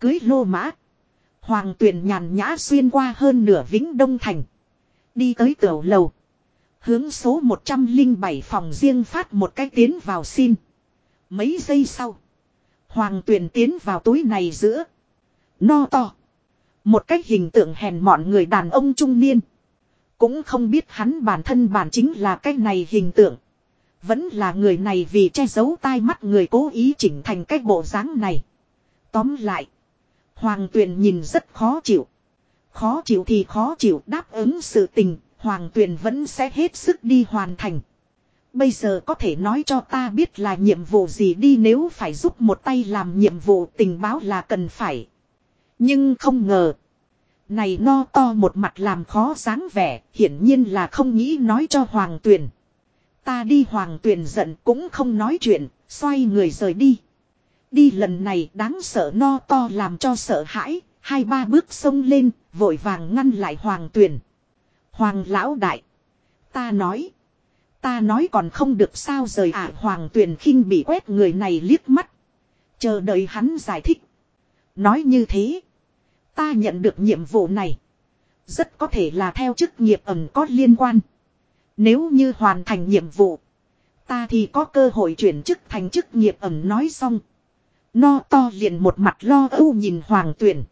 S1: Cưới lô mã. Hoàng Tuyền nhàn nhã xuyên qua hơn nửa vĩnh đông thành. Đi tới tiểu lầu. Hướng số 107 phòng riêng phát một cái tiến vào xin. Mấy giây sau. Hoàng Tuyền tiến vào túi này giữa. No to. Một cái hình tượng hèn mọn người đàn ông trung niên. Cũng không biết hắn bản thân bản chính là cái này hình tượng. Vẫn là người này vì che giấu tai mắt người cố ý chỉnh thành cái bộ dáng này. Tóm lại. Hoàng tuyền nhìn rất khó chịu. Khó chịu thì khó chịu đáp ứng sự tình. Hoàng tuyền vẫn sẽ hết sức đi hoàn thành. Bây giờ có thể nói cho ta biết là nhiệm vụ gì đi nếu phải giúp một tay làm nhiệm vụ tình báo là cần phải. Nhưng không ngờ. Này no to một mặt làm khó dáng vẻ, hiển nhiên là không nghĩ nói cho Hoàng Tuyền. Ta đi Hoàng Tuyền giận cũng không nói chuyện, xoay người rời đi. Đi lần này đáng sợ no to làm cho sợ hãi, hai ba bước xông lên, vội vàng ngăn lại Hoàng Tuyền. Hoàng lão đại. Ta nói. Ta nói còn không được sao rời ả à, Hoàng Tuyền khinh bị quét người này liếc mắt. Chờ đợi hắn giải thích. Nói như thế. Ta nhận được nhiệm vụ này. Rất có thể là theo chức nghiệp ẩn có liên quan. Nếu như hoàn thành nhiệm vụ. Ta thì có cơ hội chuyển chức thành chức nghiệp ẩn nói xong. No to liền một mặt lo âu nhìn Hoàng Tuyền.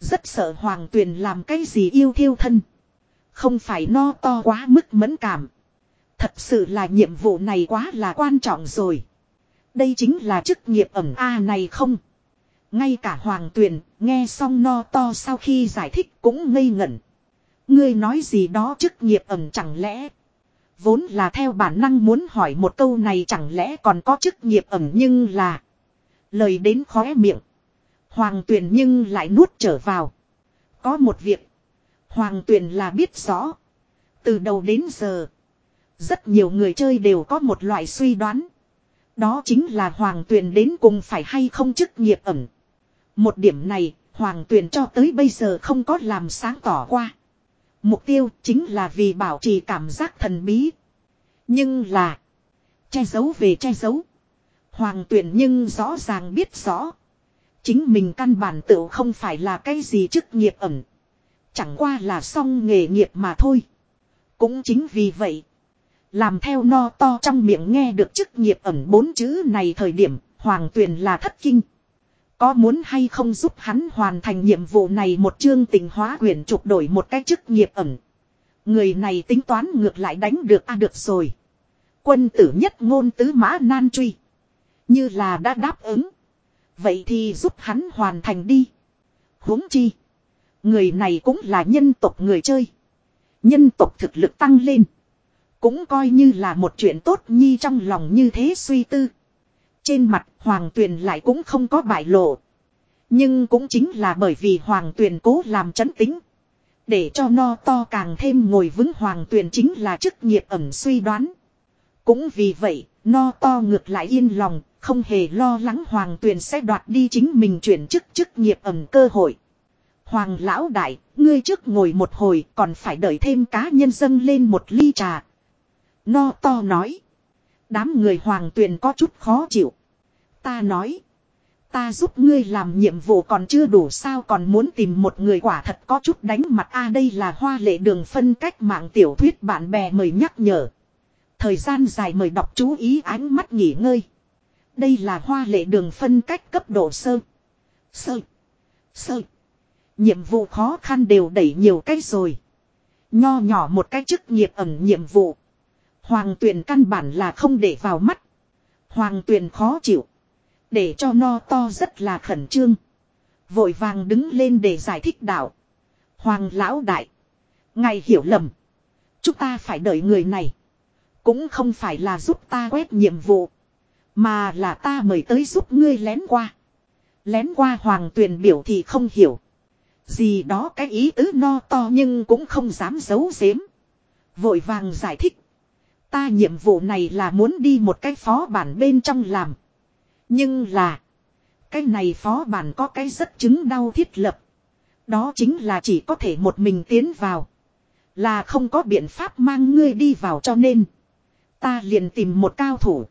S1: Rất sợ Hoàng Tuyền làm cái gì yêu thiêu thân. Không phải no to quá mức mẫn cảm. Thật sự là nhiệm vụ này quá là quan trọng rồi. Đây chính là chức nghiệp ẩm A này không? Ngay cả Hoàng Tuyền, nghe xong no to sau khi giải thích cũng ngây ngẩn. Ngươi nói gì đó chức nghiệp ẩm chẳng lẽ. Vốn là theo bản năng muốn hỏi một câu này chẳng lẽ còn có chức nghiệp ẩm nhưng là. Lời đến khóe miệng. Hoàng Tuyền nhưng lại nuốt trở vào. Có một việc. Hoàng Tuyền là biết rõ. Từ đầu đến giờ. Rất nhiều người chơi đều có một loại suy đoán. Đó chính là Hoàng Tuyền đến cùng phải hay không chức nghiệp ẩm. Một điểm này, Hoàng Tuyền cho tới bây giờ không có làm sáng tỏ qua. Mục tiêu chính là vì bảo trì cảm giác thần bí. Nhưng là che giấu về che giấu. Hoàng Tuyền nhưng rõ ràng biết rõ. Chính mình căn bản tự không phải là cái gì chức nghiệp ẩn, Chẳng qua là song nghề nghiệp mà thôi. Cũng chính vì vậy. Làm theo no to trong miệng nghe được chức nghiệp ẩn bốn chữ này thời điểm Hoàng Tuyền là thất kinh. Có muốn hay không giúp hắn hoàn thành nhiệm vụ này một chương tình hóa quyền trục đổi một cái chức nghiệp ẩn, Người này tính toán ngược lại đánh được a à được rồi. Quân tử nhất ngôn tứ mã nan truy. Như là đã đáp ứng. Vậy thì giúp hắn hoàn thành đi. huống chi. Người này cũng là nhân tộc người chơi. Nhân tộc thực lực tăng lên. Cũng coi như là một chuyện tốt nhi trong lòng như thế suy tư. Trên mặt Hoàng Tuyền lại cũng không có bại lộ. Nhưng cũng chính là bởi vì Hoàng Tuyền cố làm chấn tính. Để cho no to càng thêm ngồi vững Hoàng Tuyền chính là chức nghiệp ẩm suy đoán. Cũng vì vậy, no to ngược lại yên lòng, không hề lo lắng Hoàng Tuyền sẽ đoạt đi chính mình chuyển chức chức nghiệp ẩm cơ hội. Hoàng lão đại, ngươi trước ngồi một hồi còn phải đợi thêm cá nhân dâng lên một ly trà. No to nói. Đám người hoàng tuyền có chút khó chịu. Ta nói. Ta giúp ngươi làm nhiệm vụ còn chưa đủ sao còn muốn tìm một người quả thật có chút đánh mặt a đây là hoa lệ đường phân cách mạng tiểu thuyết bạn bè mời nhắc nhở. Thời gian dài mời đọc chú ý ánh mắt nghỉ ngơi. Đây là hoa lệ đường phân cách cấp độ sơ. Sơ. Sơ. Nhiệm vụ khó khăn đều đẩy nhiều cách rồi. Nho nhỏ một cái chức nghiệp ẩn nhiệm vụ. Hoàng tuyền căn bản là không để vào mắt. Hoàng tuyền khó chịu. Để cho no to rất là khẩn trương. Vội vàng đứng lên để giải thích đạo. Hoàng lão đại. Ngài hiểu lầm. Chúng ta phải đợi người này. Cũng không phải là giúp ta quét nhiệm vụ. Mà là ta mời tới giúp ngươi lén qua. Lén qua hoàng tuyền biểu thì không hiểu. Gì đó cái ý tứ no to nhưng cũng không dám giấu giếm. Vội vàng giải thích. Ta nhiệm vụ này là muốn đi một cái phó bản bên trong làm. Nhưng là. Cái này phó bản có cái rất chứng đau thiết lập. Đó chính là chỉ có thể một mình tiến vào. Là không có biện pháp mang ngươi đi vào cho nên. Ta liền tìm một cao thủ.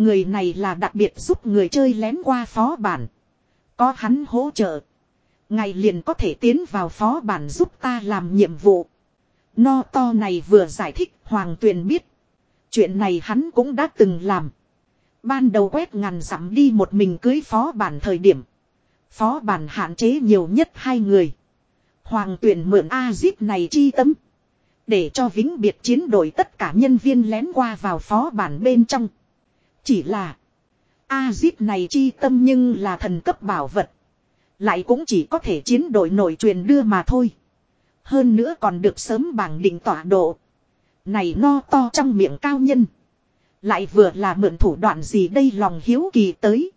S1: Người này là đặc biệt giúp người chơi lén qua phó bản. Có hắn hỗ trợ. Ngày liền có thể tiến vào phó bản giúp ta làm nhiệm vụ. No to này vừa giải thích, Hoàng Tuyền biết. Chuyện này hắn cũng đã từng làm. Ban đầu quét ngàn dặm đi một mình cưới phó bản thời điểm. Phó bản hạn chế nhiều nhất hai người. Hoàng Tuyền mượn A-zip này chi tâm. Để cho vĩnh biệt chiến đội tất cả nhân viên lén qua vào phó bản bên trong. Chỉ là. A-zip này chi tâm nhưng là thần cấp bảo vật. Lại cũng chỉ có thể chiến đội nổi truyền đưa mà thôi. Hơn nữa còn được sớm bảng định tọa độ. Này no to trong miệng cao nhân. Lại vừa là mượn thủ đoạn gì đây lòng hiếu kỳ tới.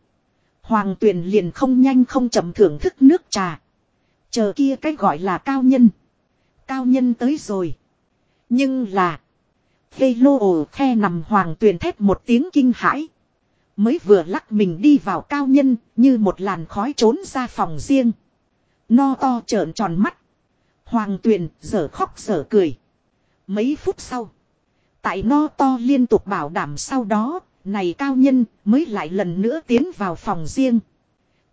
S1: Hoàng tuyền liền không nhanh không chậm thưởng thức nước trà. Chờ kia cái gọi là cao nhân. Cao nhân tới rồi. Nhưng là. Hê lô ồ khe nằm hoàng tuyền thét một tiếng kinh hãi. Mới vừa lắc mình đi vào cao nhân, như một làn khói trốn ra phòng riêng. No to trợn tròn mắt. Hoàng tuyền dở khóc dở cười. Mấy phút sau. Tại no to liên tục bảo đảm sau đó, này cao nhân mới lại lần nữa tiến vào phòng riêng.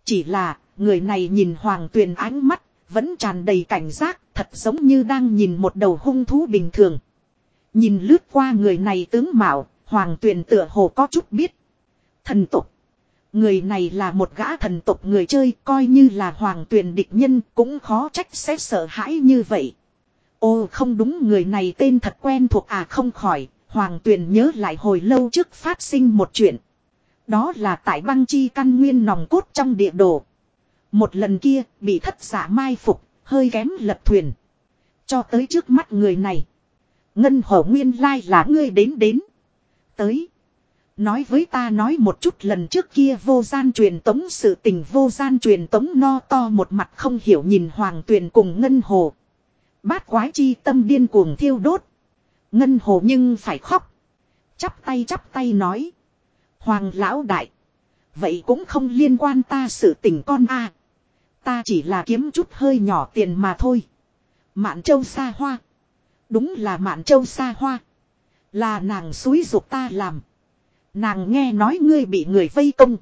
S1: Chỉ là, người này nhìn hoàng tuyền ánh mắt, vẫn tràn đầy cảnh giác, thật giống như đang nhìn một đầu hung thú bình thường. Nhìn lướt qua người này tướng mạo, hoàng tuyền tựa hồ có chút biết. Thần tục. Người này là một gã thần tục người chơi coi như là hoàng tuyền địch nhân cũng khó trách sẽ sợ hãi như vậy. Ô không đúng người này tên thật quen thuộc à không khỏi, hoàng tuyền nhớ lại hồi lâu trước phát sinh một chuyện. Đó là tại băng chi căn nguyên nòng cốt trong địa đồ. Một lần kia bị thất giả mai phục, hơi kém lật thuyền. Cho tới trước mắt người này. Ngân hổ nguyên lai là ngươi đến đến. Tới. Nói với ta nói một chút lần trước kia vô gian truyền tống sự tình vô gian truyền tống no to một mặt không hiểu nhìn hoàng tuyền cùng ngân hồ. Bát quái chi tâm điên cuồng thiêu đốt. Ngân hồ nhưng phải khóc. Chắp tay chắp tay nói. Hoàng lão đại. Vậy cũng không liên quan ta sự tình con a Ta chỉ là kiếm chút hơi nhỏ tiền mà thôi. Mạn châu xa hoa. Đúng là mạn châu xa hoa. Là nàng suối dục ta làm. Nàng nghe nói ngươi bị người vây công.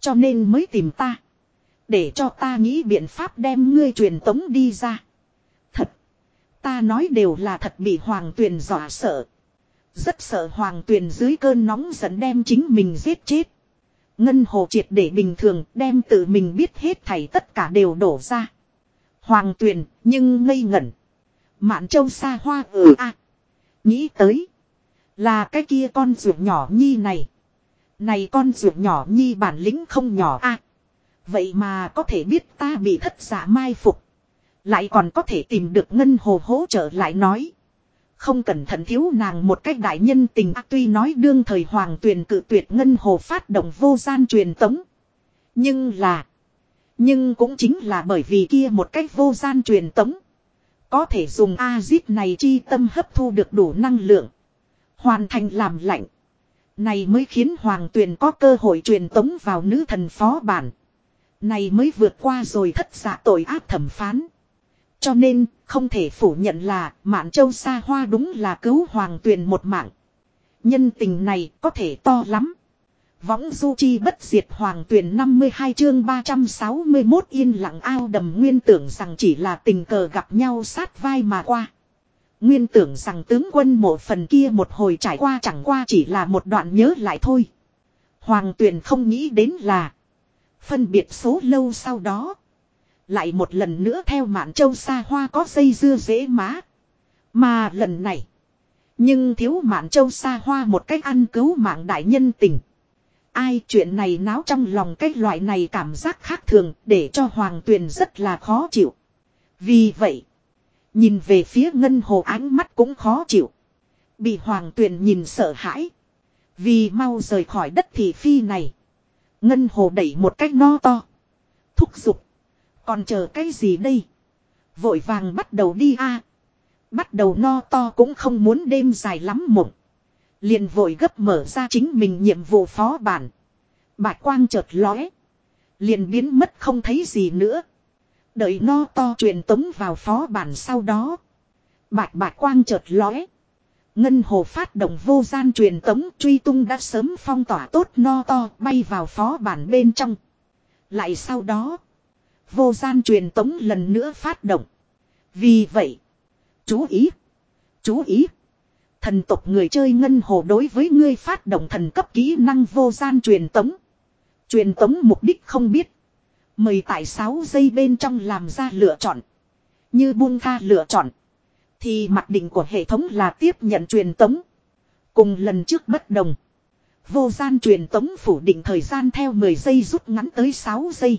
S1: Cho nên mới tìm ta. Để cho ta nghĩ biện pháp đem ngươi truyền tống đi ra. Thật. Ta nói đều là thật bị hoàng tuyền dọa sợ. Rất sợ hoàng tuyền dưới cơn nóng giận đem chính mình giết chết. Ngân hồ triệt để bình thường, đem tự mình biết hết thảy tất cả đều đổ ra. Hoàng tuyền, nhưng ngây ngẩn. Mạn châu xa hoa ở ừ a Nghĩ tới. Là cái kia con ruột nhỏ nhi này. Này con ruột nhỏ nhi bản lĩnh không nhỏ a Vậy mà có thể biết ta bị thất giả mai phục. Lại còn có thể tìm được ngân hồ hỗ trợ lại nói. Không cẩn thận thiếu nàng một cách đại nhân tình à, tuy nói đương thời hoàng tuyền cự tuyệt ngân hồ phát động vô gian truyền tống. Nhưng là. Nhưng cũng chính là bởi vì kia một cách vô gian truyền tống. Có thể dùng A-zip này chi tâm hấp thu được đủ năng lượng. Hoàn thành làm lạnh. Này mới khiến Hoàng Tuyền có cơ hội truyền tống vào nữ thần phó bản. Này mới vượt qua rồi thất giả tội ác thẩm phán. Cho nên, không thể phủ nhận là Mạn Châu Sa Hoa đúng là cứu Hoàng Tuyền một mạng. Nhân tình này có thể to lắm. Võng du chi bất diệt hoàng tuyển 52 chương 361 yên lặng ao đầm nguyên tưởng rằng chỉ là tình cờ gặp nhau sát vai mà qua. Nguyên tưởng rằng tướng quân mộ phần kia một hồi trải qua chẳng qua chỉ là một đoạn nhớ lại thôi. Hoàng tuyển không nghĩ đến là phân biệt số lâu sau đó. Lại một lần nữa theo mạn châu xa hoa có dây dưa dễ má. Mà lần này. Nhưng thiếu mạn châu xa hoa một cách ăn cứu mạng đại nhân tình. Ai chuyện này náo trong lòng cái loại này cảm giác khác thường để cho hoàng tuyền rất là khó chịu. Vì vậy. Nhìn về phía ngân hồ ánh mắt cũng khó chịu. Bị hoàng tuyền nhìn sợ hãi. Vì mau rời khỏi đất thị phi này. Ngân hồ đẩy một cách no to. Thúc giục. Còn chờ cái gì đây? Vội vàng bắt đầu đi a Bắt đầu no to cũng không muốn đêm dài lắm mộng. Liền vội gấp mở ra chính mình nhiệm vụ phó bản. Bạch quang chợt lóe. Liền biến mất không thấy gì nữa. Đợi no to truyền tống vào phó bản sau đó. Bạch bạch quang chợt lóe. Ngân hồ phát động vô gian truyền tống truy tung đã sớm phong tỏa tốt no to bay vào phó bản bên trong. Lại sau đó. Vô gian truyền tống lần nữa phát động. Vì vậy. Chú ý. Chú ý. Thần tộc người chơi ngân hồ đối với ngươi phát động thần cấp kỹ năng vô gian truyền tống. Truyền tống mục đích không biết. Mời tại 6 giây bên trong làm ra lựa chọn. Như buông tha lựa chọn. Thì mặc định của hệ thống là tiếp nhận truyền tống. Cùng lần trước bất đồng. Vô gian truyền tống phủ định thời gian theo 10 giây rút ngắn tới 6 giây.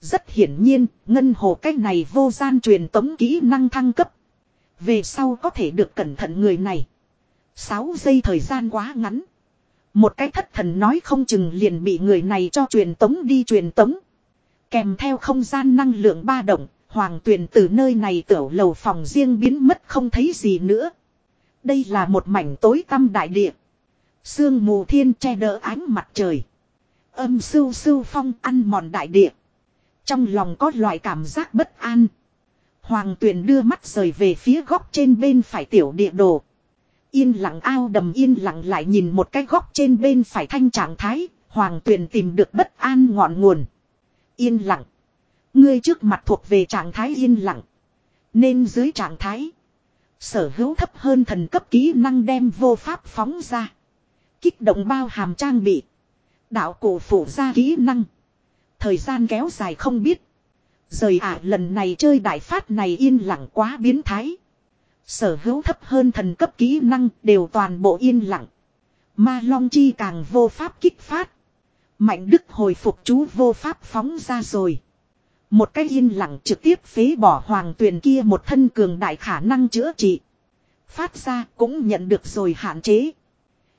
S1: Rất hiển nhiên, ngân hồ cách này vô gian truyền tống kỹ năng thăng cấp. Về sau có thể được cẩn thận người này. 6 giây thời gian quá ngắn. Một cái thất thần nói không chừng liền bị người này cho truyền tống đi truyền tống. Kèm theo không gian năng lượng ba động, hoàng tuyền từ nơi này tiểu lầu phòng riêng biến mất không thấy gì nữa. Đây là một mảnh tối tăm đại địa. Sương mù thiên che đỡ ánh mặt trời. Âm sưu sưu phong ăn mòn đại địa. Trong lòng có loại cảm giác bất an. Hoàng tuyền đưa mắt rời về phía góc trên bên phải tiểu địa đồ. Yên lặng ao đầm yên lặng lại nhìn một cái góc trên bên phải thanh trạng thái. Hoàng tuyền tìm được bất an ngọn nguồn. Yên lặng. Ngươi trước mặt thuộc về trạng thái yên lặng. Nên dưới trạng thái. Sở hữu thấp hơn thần cấp kỹ năng đem vô pháp phóng ra. Kích động bao hàm trang bị. Đạo cổ phủ ra kỹ năng. Thời gian kéo dài không biết. Rời ả lần này chơi đại phát này yên lặng quá biến thái. Sở hữu thấp hơn thần cấp kỹ năng đều toàn bộ yên lặng. Ma Long Chi càng vô pháp kích phát. Mạnh Đức hồi phục chú vô pháp phóng ra rồi. Một cái yên lặng trực tiếp phế bỏ hoàng tuyền kia một thân cường đại khả năng chữa trị. Phát ra cũng nhận được rồi hạn chế.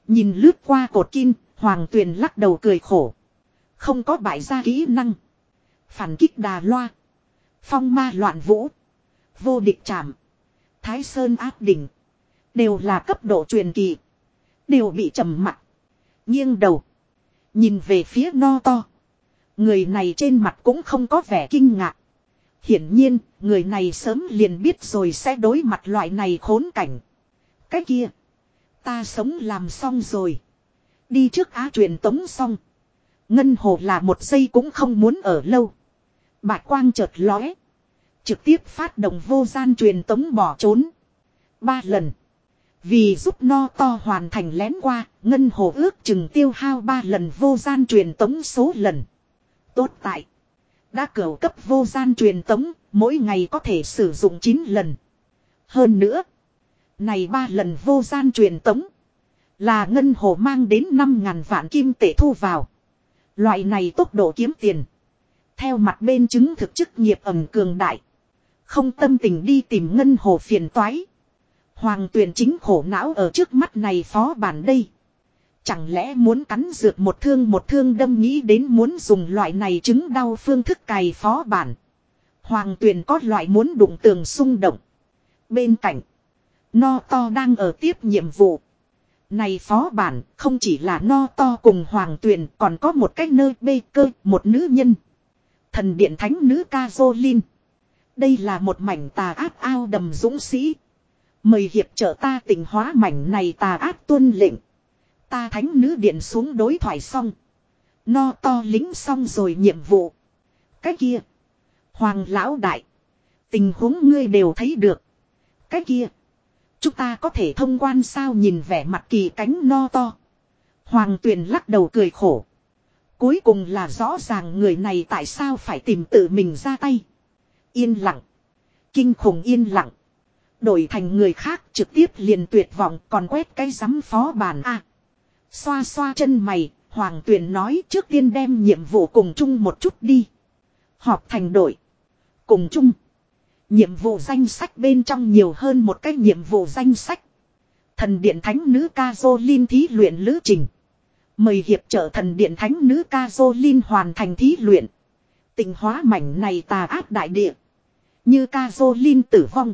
S1: Nhìn lướt qua cột kim, hoàng tuyền lắc đầu cười khổ. Không có bại gia kỹ năng. Phản kích đà loa. Phong ma loạn vũ. Vô địch chạm. Thái Sơn áp đỉnh. Đều là cấp độ truyền kỳ. Đều bị trầm mặt. Nghiêng đầu. Nhìn về phía no to. Người này trên mặt cũng không có vẻ kinh ngạc. Hiển nhiên, người này sớm liền biết rồi sẽ đối mặt loại này khốn cảnh. Cái kia. Ta sống làm xong rồi. Đi trước á truyền tống xong. Ngân hồ là một giây cũng không muốn ở lâu. Bạch quang chợt lóe. Trực tiếp phát động vô gian truyền tống bỏ trốn. Ba lần. Vì giúp no to hoàn thành lén qua, ngân hồ ước chừng tiêu hao ba lần vô gian truyền tống số lần. Tốt tại. Đã cửu cấp vô gian truyền tống, mỗi ngày có thể sử dụng 9 lần. Hơn nữa. Này ba lần vô gian truyền tống. Là ngân hồ mang đến 5.000 vạn kim tệ thu vào. Loại này tốc độ kiếm tiền. Theo mặt bên chứng thực chức nghiệp ẩm cường đại. Không tâm tình đi tìm ngân hồ phiền toái. Hoàng tuyền chính khổ não ở trước mắt này phó bản đây. Chẳng lẽ muốn cắn dược một thương một thương đâm nghĩ đến muốn dùng loại này chứng đau phương thức cày phó bản. Hoàng tuyền có loại muốn đụng tường xung động. Bên cạnh. No to đang ở tiếp nhiệm vụ. Này phó bản không chỉ là no to cùng hoàng tuyền còn có một cái nơi bê cơ, một nữ nhân. Thần điện thánh nữ ca Linh. Đây là một mảnh tà ác ao đầm dũng sĩ. Mời hiệp trợ ta tình hóa mảnh này tà ác tuân lệnh. Ta thánh nữ điện xuống đối thoại xong. No to lính xong rồi nhiệm vụ. Cái kia. Hoàng lão đại. Tình huống ngươi đều thấy được. Cái kia. Chúng ta có thể thông quan sao nhìn vẻ mặt kỳ cánh no to. Hoàng tuyền lắc đầu cười khổ. Cuối cùng là rõ ràng người này tại sao phải tìm tự mình ra tay. Yên lặng. Kinh khủng yên lặng. Đổi thành người khác trực tiếp liền tuyệt vọng còn quét cái giám phó bàn a Xoa xoa chân mày, Hoàng Tuyền nói trước tiên đem nhiệm vụ cùng chung một chút đi. Họp thành đội. Cùng chung. Nhiệm vụ danh sách bên trong nhiều hơn một cái nhiệm vụ danh sách. Thần điện thánh nữ ca dô linh thí luyện lữ trình. Mời hiệp trợ thần điện thánh nữ ca dô linh hoàn thành thí luyện. Tình hóa mảnh này tà ác đại địa. Như ca dô linh tử vong.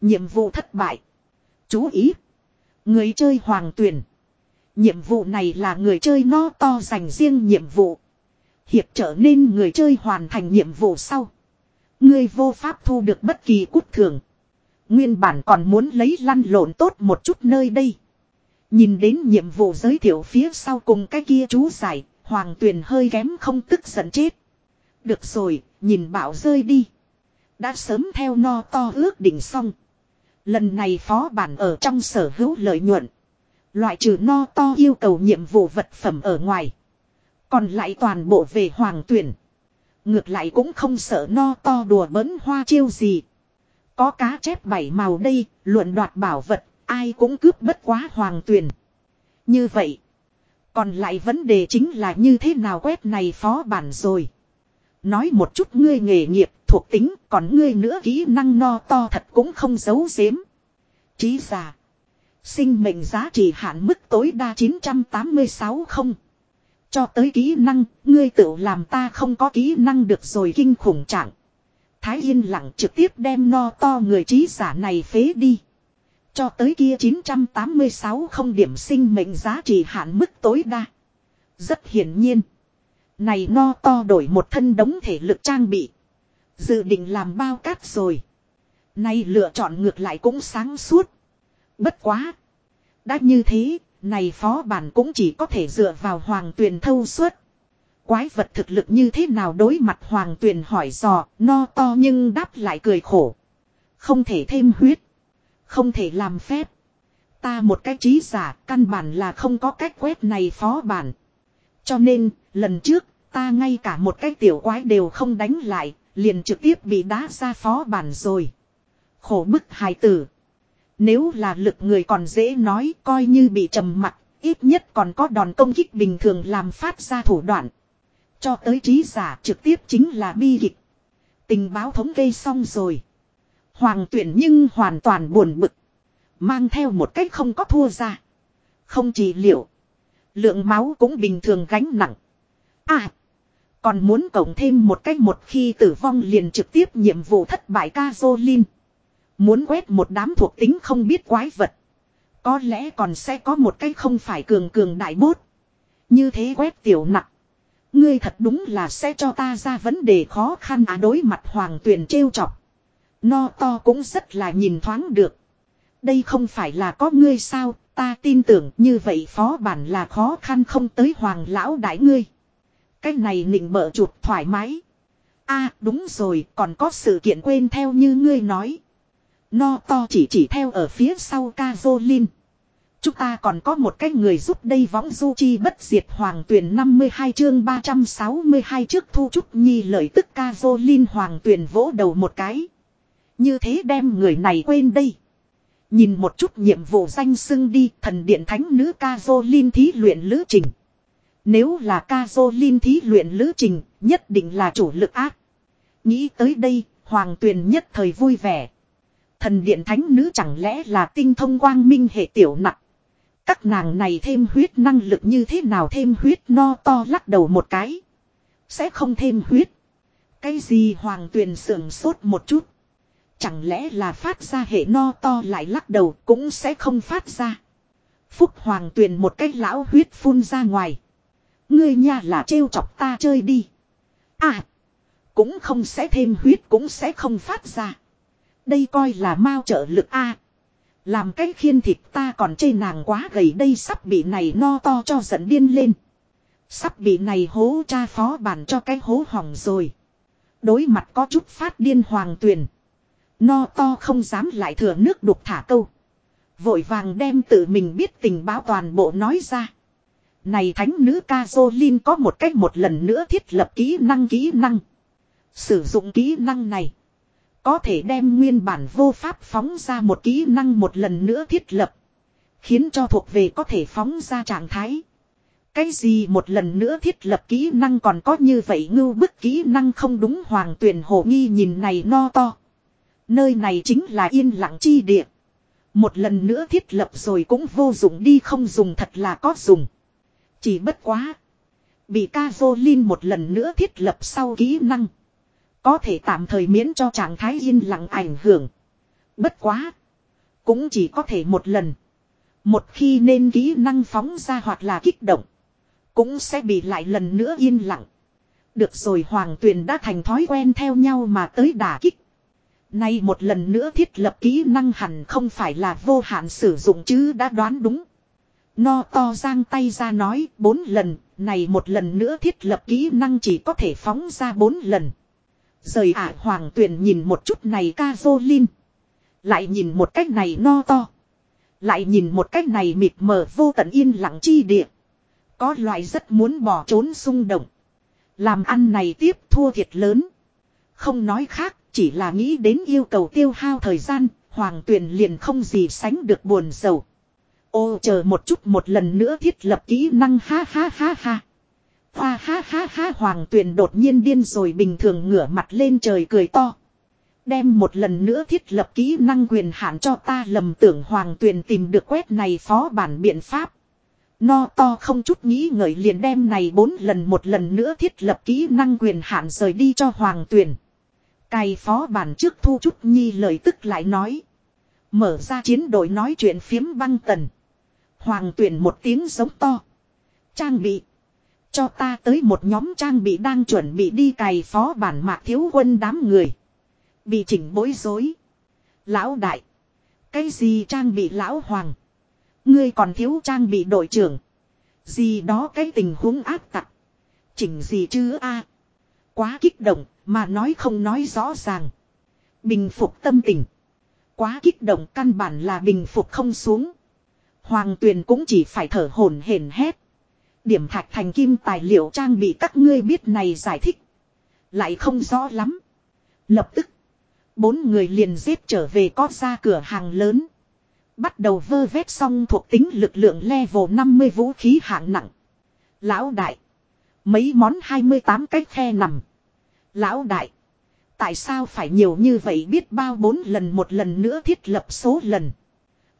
S1: Nhiệm vụ thất bại. Chú ý. Người chơi hoàng tuyển. Nhiệm vụ này là người chơi no to dành riêng nhiệm vụ. Hiệp trở nên người chơi hoàn thành nhiệm vụ sau. Người vô pháp thu được bất kỳ cút thường. Nguyên bản còn muốn lấy lăn lộn tốt một chút nơi đây. Nhìn đến nhiệm vụ giới thiệu phía sau cùng cái kia chú giải, Hoàng Tuyền hơi kém không tức giận chết. Được rồi, nhìn bảo rơi đi. Đã sớm theo no to ước định xong. Lần này phó bản ở trong sở hữu lợi nhuận. Loại trừ no to yêu cầu nhiệm vụ vật phẩm ở ngoài. Còn lại toàn bộ về hoàng tuyển. Ngược lại cũng không sợ no to đùa bỡn hoa chiêu gì. Có cá chép bảy màu đây, luận đoạt bảo vật, ai cũng cướp bất quá hoàng tuyển. Như vậy. Còn lại vấn đề chính là như thế nào quét này phó bản rồi. Nói một chút ngươi nghề nghiệp thuộc tính còn ngươi nữa kỹ năng no to thật cũng không giấu giếm. trí giả. Sinh mệnh giá trị hạn mức tối đa 986 không. Cho tới kỹ năng, ngươi tự làm ta không có kỹ năng được rồi kinh khủng trạng. Thái yên lặng trực tiếp đem no to người trí giả này phế đi. Cho tới kia 986 không điểm sinh mệnh giá trị hạn mức tối đa. Rất hiển nhiên. Này no to đổi một thân đống thể lực trang bị. Dự định làm bao cát rồi. nay lựa chọn ngược lại cũng sáng suốt. Bất quá. Đã như thế, này phó bản cũng chỉ có thể dựa vào hoàng tuyền thâu suốt. Quái vật thực lực như thế nào đối mặt hoàng tuyền hỏi dò, no to nhưng đáp lại cười khổ. Không thể thêm huyết. Không thể làm phép. Ta một cách trí giả, căn bản là không có cách quét này phó bản. Cho nên, lần trước, ta ngay cả một cái tiểu quái đều không đánh lại, liền trực tiếp bị đá ra phó bản rồi. Khổ bức hài tử. Nếu là lực người còn dễ nói coi như bị trầm mặt, ít nhất còn có đòn công kích bình thường làm phát ra thủ đoạn. Cho tới trí giả trực tiếp chính là bi kịch. Tình báo thống kê xong rồi. Hoàng tuyển nhưng hoàn toàn buồn bực. Mang theo một cách không có thua ra. Không chỉ liệu. Lượng máu cũng bình thường gánh nặng. À. Còn muốn cộng thêm một cách một khi tử vong liền trực tiếp nhiệm vụ thất bại ca Jolin. Muốn quét một đám thuộc tính không biết quái vật. Có lẽ còn sẽ có một cách không phải cường cường đại bốt. Như thế quét tiểu nặng. Ngươi thật đúng là sẽ cho ta ra vấn đề khó khăn à đối mặt hoàng tuyền trêu chọc. No to cũng rất là nhìn thoáng được. Đây không phải là có ngươi sao, ta tin tưởng như vậy phó bản là khó khăn không tới hoàng lão đại ngươi. Cái này nịnh bợ chuột thoải mái. a đúng rồi, còn có sự kiện quên theo như ngươi nói. No to chỉ chỉ theo ở phía sau Kazolin. Chúng ta còn có một cái người giúp đây võng du chi bất diệt hoàng tuyển 52 chương 362 trước thu trúc nhi lợi tức Kazolin hoàng tuyển vỗ đầu một cái. Như thế đem người này quên đây. Nhìn một chút nhiệm vụ danh xưng đi thần điện thánh nữ Kazolin thí luyện lữ trình. Nếu là Kazolin thí luyện lữ trình, nhất định là chủ lực ác. Nghĩ tới đây, hoàng tuyền nhất thời vui vẻ. Thần điện thánh nữ chẳng lẽ là tinh thông quang minh hệ tiểu nặng. Các nàng này thêm huyết năng lực như thế nào thêm huyết no to lắc đầu một cái. Sẽ không thêm huyết. Cái gì hoàng tuyền sưởng sốt một chút. Chẳng lẽ là phát ra hệ no to lại lắc đầu cũng sẽ không phát ra. Phúc hoàng tuyền một cái lão huyết phun ra ngoài. Ngươi nha là trêu chọc ta chơi đi. À. Cũng không sẽ thêm huyết cũng sẽ không phát ra. Đây coi là mau trợ lực A. Làm cái khiên thịt ta còn chê nàng quá gầy đây sắp bị này no to cho giận điên lên. Sắp bị này hố cha phó bản cho cái hố hỏng rồi. Đối mặt có chút phát điên hoàng tuyền. No to không dám lại thừa nước đục thả câu. Vội vàng đem tự mình biết tình báo toàn bộ nói ra. Này thánh nữ Kazolin có một cách một lần nữa thiết lập kỹ năng kỹ năng. Sử dụng kỹ năng này. Có thể đem nguyên bản vô pháp phóng ra một kỹ năng một lần nữa thiết lập. Khiến cho thuộc về có thể phóng ra trạng thái. Cái gì một lần nữa thiết lập kỹ năng còn có như vậy ngưu bức kỹ năng không đúng hoàng tuyển hồ nghi nhìn này no to. Nơi này chính là yên lặng chi địa. Một lần nữa thiết lập rồi cũng vô dụng đi không dùng thật là có dùng. Chỉ bất quá. Bị Kazolin một lần nữa thiết lập sau kỹ năng. Có thể tạm thời miễn cho trạng thái yên lặng ảnh hưởng. Bất quá. Cũng chỉ có thể một lần. Một khi nên kỹ năng phóng ra hoặc là kích động. Cũng sẽ bị lại lần nữa yên lặng. Được rồi Hoàng Tuyền đã thành thói quen theo nhau mà tới đả kích. Nay một lần nữa thiết lập kỹ năng hẳn không phải là vô hạn sử dụng chứ đã đoán đúng. No to giang tay ra nói bốn lần, này một lần nữa thiết lập kỹ năng chỉ có thể phóng ra bốn lần. Rời ả hoàng tuyển nhìn một chút này ca vô linh. Lại nhìn một cách này no to. Lại nhìn một cách này mịt mờ vô tận yên lặng chi địa. Có loại rất muốn bỏ trốn xung động. Làm ăn này tiếp thua thiệt lớn. Không nói khác, chỉ là nghĩ đến yêu cầu tiêu hao thời gian, hoàng tuyền liền không gì sánh được buồn sầu. Ô, chờ một chút một lần nữa thiết lập kỹ năng, ha ha ha ha. Hoa, ha ha ha, hoàng tuyền đột nhiên điên rồi bình thường ngửa mặt lên trời cười to. Đem một lần nữa thiết lập kỹ năng quyền hạn cho ta lầm tưởng hoàng tuyền tìm được quét này phó bản biện pháp. No to không chút nghĩ ngợi liền đem này bốn lần một lần nữa thiết lập kỹ năng quyền hạn rời đi cho hoàng tuyền. Cày phó bản trước thu chút nhi lời tức lại nói. Mở ra chiến đội nói chuyện phiếm băng tần. Hoàng tuyển một tiếng giống to. Trang bị. Cho ta tới một nhóm trang bị đang chuẩn bị đi cày phó bản mạc thiếu quân đám người. Bị chỉnh bối rối. Lão đại. Cái gì trang bị lão hoàng. Ngươi còn thiếu trang bị đội trưởng. Gì đó cái tình huống áp tặc. Chỉnh gì chứ a à, Quá kích động, mà nói không nói rõ ràng. Bình phục tâm tình. Quá kích động căn bản là bình phục không xuống. Hoàng tuyền cũng chỉ phải thở hổn hển hét. Điểm thạch thành kim tài liệu trang bị các ngươi biết này giải thích. Lại không rõ lắm. Lập tức. Bốn người liền giết trở về có ra cửa hàng lớn. Bắt đầu vơ vét xong thuộc tính lực lượng level 50 vũ khí hạng nặng. Lão đại. Mấy món 28 cách khe nằm. Lão đại. Tại sao phải nhiều như vậy biết bao bốn lần một lần nữa thiết lập số lần.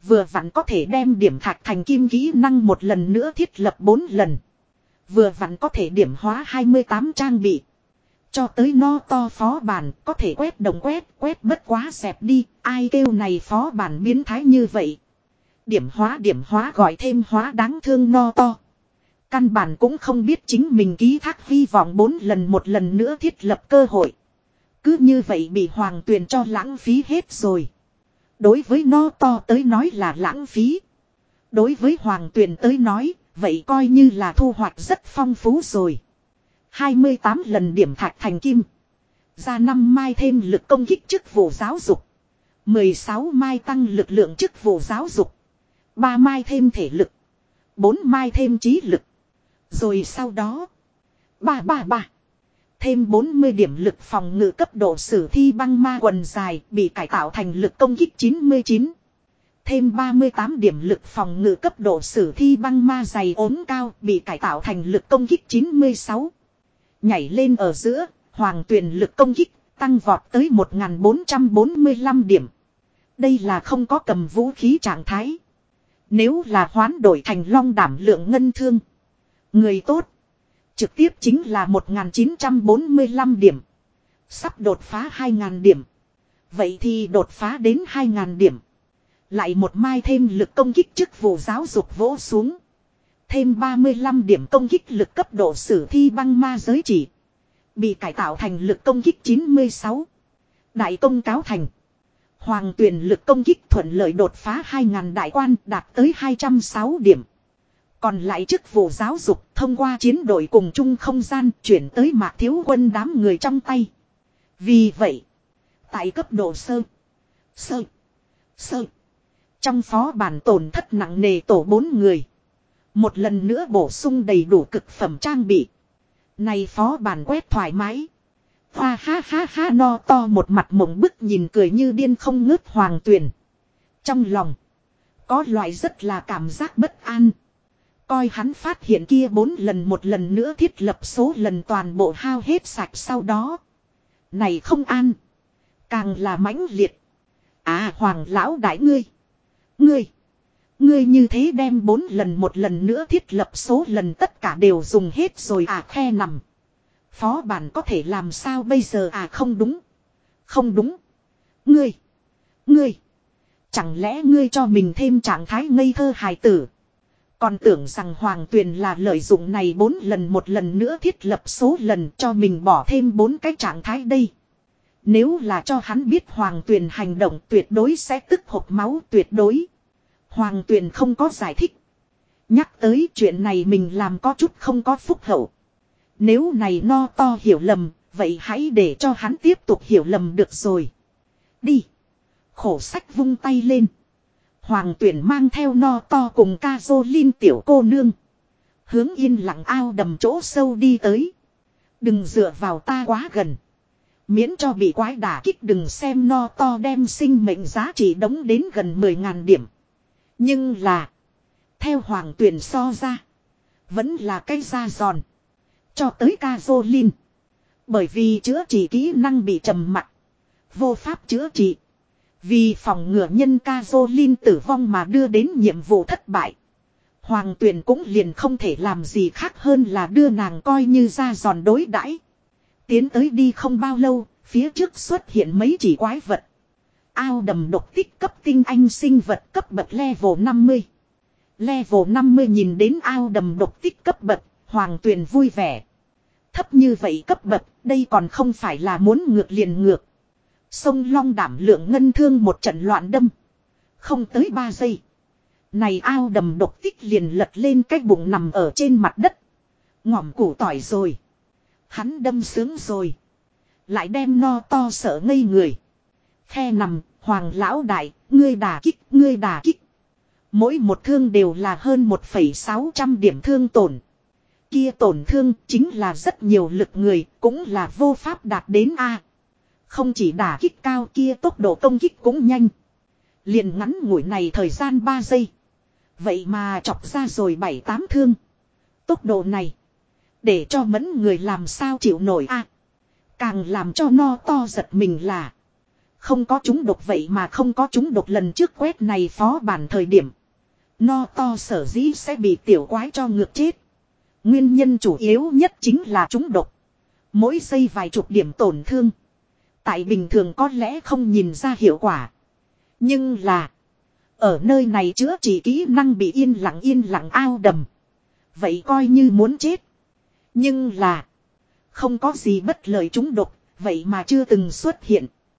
S1: Vừa vặn có thể đem điểm thạch thành kim kỹ năng một lần nữa thiết lập bốn lần. Vừa vặn có thể điểm hóa 28 trang bị. Cho tới no to phó bản có thể quét đồng quét, quét bất quá xẹp đi, ai kêu này phó bản biến thái như vậy. Điểm hóa điểm hóa gọi thêm hóa đáng thương no to. Căn bản cũng không biết chính mình ký thác vi vọng bốn lần một lần nữa thiết lập cơ hội. Cứ như vậy bị hoàng tuyền cho lãng phí hết rồi. Đối với no to tới nói là lãng phí. Đối với hoàng tuyền tới nói, vậy coi như là thu hoạch rất phong phú rồi. 28 lần điểm thạch thành kim. Ra năm mai thêm lực công kích chức vụ giáo dục. 16 mai tăng lực lượng chức vụ giáo dục. 3 mai thêm thể lực. 4 mai thêm trí lực. Rồi sau đó. Ba ba ba. Thêm 40 điểm lực phòng ngự cấp độ sử thi băng ma quần dài bị cải tạo thành lực công kích 99. Thêm 38 điểm lực phòng ngự cấp độ sử thi băng ma dày ốm cao bị cải tạo thành lực công kích 96. Nhảy lên ở giữa, hoàng tuyển lực công kích tăng vọt tới 1445 điểm. Đây là không có cầm vũ khí trạng thái. Nếu là hoán đổi thành long đảm lượng ngân thương. Người tốt. Trực tiếp chính là 1945 điểm. Sắp đột phá 2.000 điểm. Vậy thì đột phá đến 2.000 điểm. Lại một mai thêm lực công kích chức vụ giáo dục vỗ xuống. Thêm 35 điểm công kích lực cấp độ sử thi băng ma giới chỉ. Bị cải tạo thành lực công kích 96. Đại công cáo thành. Hoàng tuyển lực công kích thuận lợi đột phá 2.000 đại quan đạt tới 206 điểm. Còn lại chức vụ giáo dục thông qua chiến đội cùng chung không gian chuyển tới mạc thiếu quân đám người trong tay. Vì vậy, tại cấp độ sơ, sơ, sơ, trong phó bản tổn thất nặng nề tổ bốn người. Một lần nữa bổ sung đầy đủ cực phẩm trang bị. Này phó bản quét thoải mái. Hoa ha ha ha no to một mặt mộng bức nhìn cười như điên không ngớt hoàng tuyền. Trong lòng. Có loại rất là cảm giác bất an. Coi hắn phát hiện kia bốn lần một lần nữa thiết lập số lần toàn bộ hao hết sạch sau đó. Này không an. Càng là mãnh liệt. À hoàng lão đại ngươi. Ngươi. Ngươi như thế đem bốn lần một lần nữa thiết lập số lần tất cả đều dùng hết rồi à khe nằm. Phó bản có thể làm sao bây giờ à không đúng. Không đúng. Ngươi. Ngươi. Chẳng lẽ ngươi cho mình thêm trạng thái ngây thơ hài tử. Còn tưởng rằng Hoàng Tuyền là lợi dụng này bốn lần một lần nữa thiết lập số lần cho mình bỏ thêm bốn cái trạng thái đây. Nếu là cho hắn biết Hoàng Tuyền hành động tuyệt đối sẽ tức hộp máu tuyệt đối. Hoàng Tuyền không có giải thích. Nhắc tới chuyện này mình làm có chút không có phúc hậu. Nếu này no to hiểu lầm, vậy hãy để cho hắn tiếp tục hiểu lầm được rồi. Đi. Khổ sách vung tay lên. Hoàng tuyển mang theo no to cùng ca dô linh tiểu cô nương. Hướng yên lặng ao đầm chỗ sâu đi tới. Đừng dựa vào ta quá gần. Miễn cho bị quái đả kích đừng xem no to đem sinh mệnh giá trị đóng đến gần 10.000 điểm. Nhưng là. Theo hoàng tuyển so ra. Vẫn là cái da giòn. Cho tới ca dô linh. Bởi vì chữa trị kỹ năng bị trầm mặc. Vô pháp chữa trị. Vì phòng ngừa nhân ca Jolin tử vong mà đưa đến nhiệm vụ thất bại. Hoàng tuyền cũng liền không thể làm gì khác hơn là đưa nàng coi như ra giòn đối đãi. Tiến tới đi không bao lâu, phía trước xuất hiện mấy chỉ quái vật. Ao đầm độc tích cấp tinh anh sinh vật cấp bậc level 50. Level 50 nhìn đến ao đầm độc tích cấp bậc, hoàng tuyền vui vẻ. Thấp như vậy cấp bậc, đây còn không phải là muốn ngược liền ngược. Sông long đảm lượng ngân thương một trận loạn đâm. Không tới 3 giây. Này ao đầm độc tích liền lật lên cái bụng nằm ở trên mặt đất. Ngỏm củ tỏi rồi. Hắn đâm sướng rồi. Lại đem no to sợ ngây người. Khe nằm, hoàng lão đại, ngươi đà kích, ngươi đà kích. Mỗi một thương đều là hơn 1,600 điểm thương tổn. Kia tổn thương chính là rất nhiều lực người, cũng là vô pháp đạt đến A. Không chỉ đả kích cao kia tốc độ công kích cũng nhanh. liền ngắn ngủi này thời gian 3 giây. Vậy mà chọc ra rồi 7-8 thương. Tốc độ này. Để cho mẫn người làm sao chịu nổi a Càng làm cho no to giật mình là. Không có chúng độc vậy mà không có chúng độc lần trước quét này phó bản thời điểm. No to sở dĩ sẽ bị tiểu quái cho ngược chết. Nguyên nhân chủ yếu nhất chính là chúng độc. Mỗi giây vài chục điểm tổn thương. Tại bình thường có lẽ không nhìn ra hiệu quả. Nhưng là. Ở nơi này chữa trị kỹ năng bị yên lặng yên lặng ao đầm. Vậy coi như muốn chết. Nhưng là. Không có gì bất lợi chúng độc. Vậy mà chưa từng xuất hiện.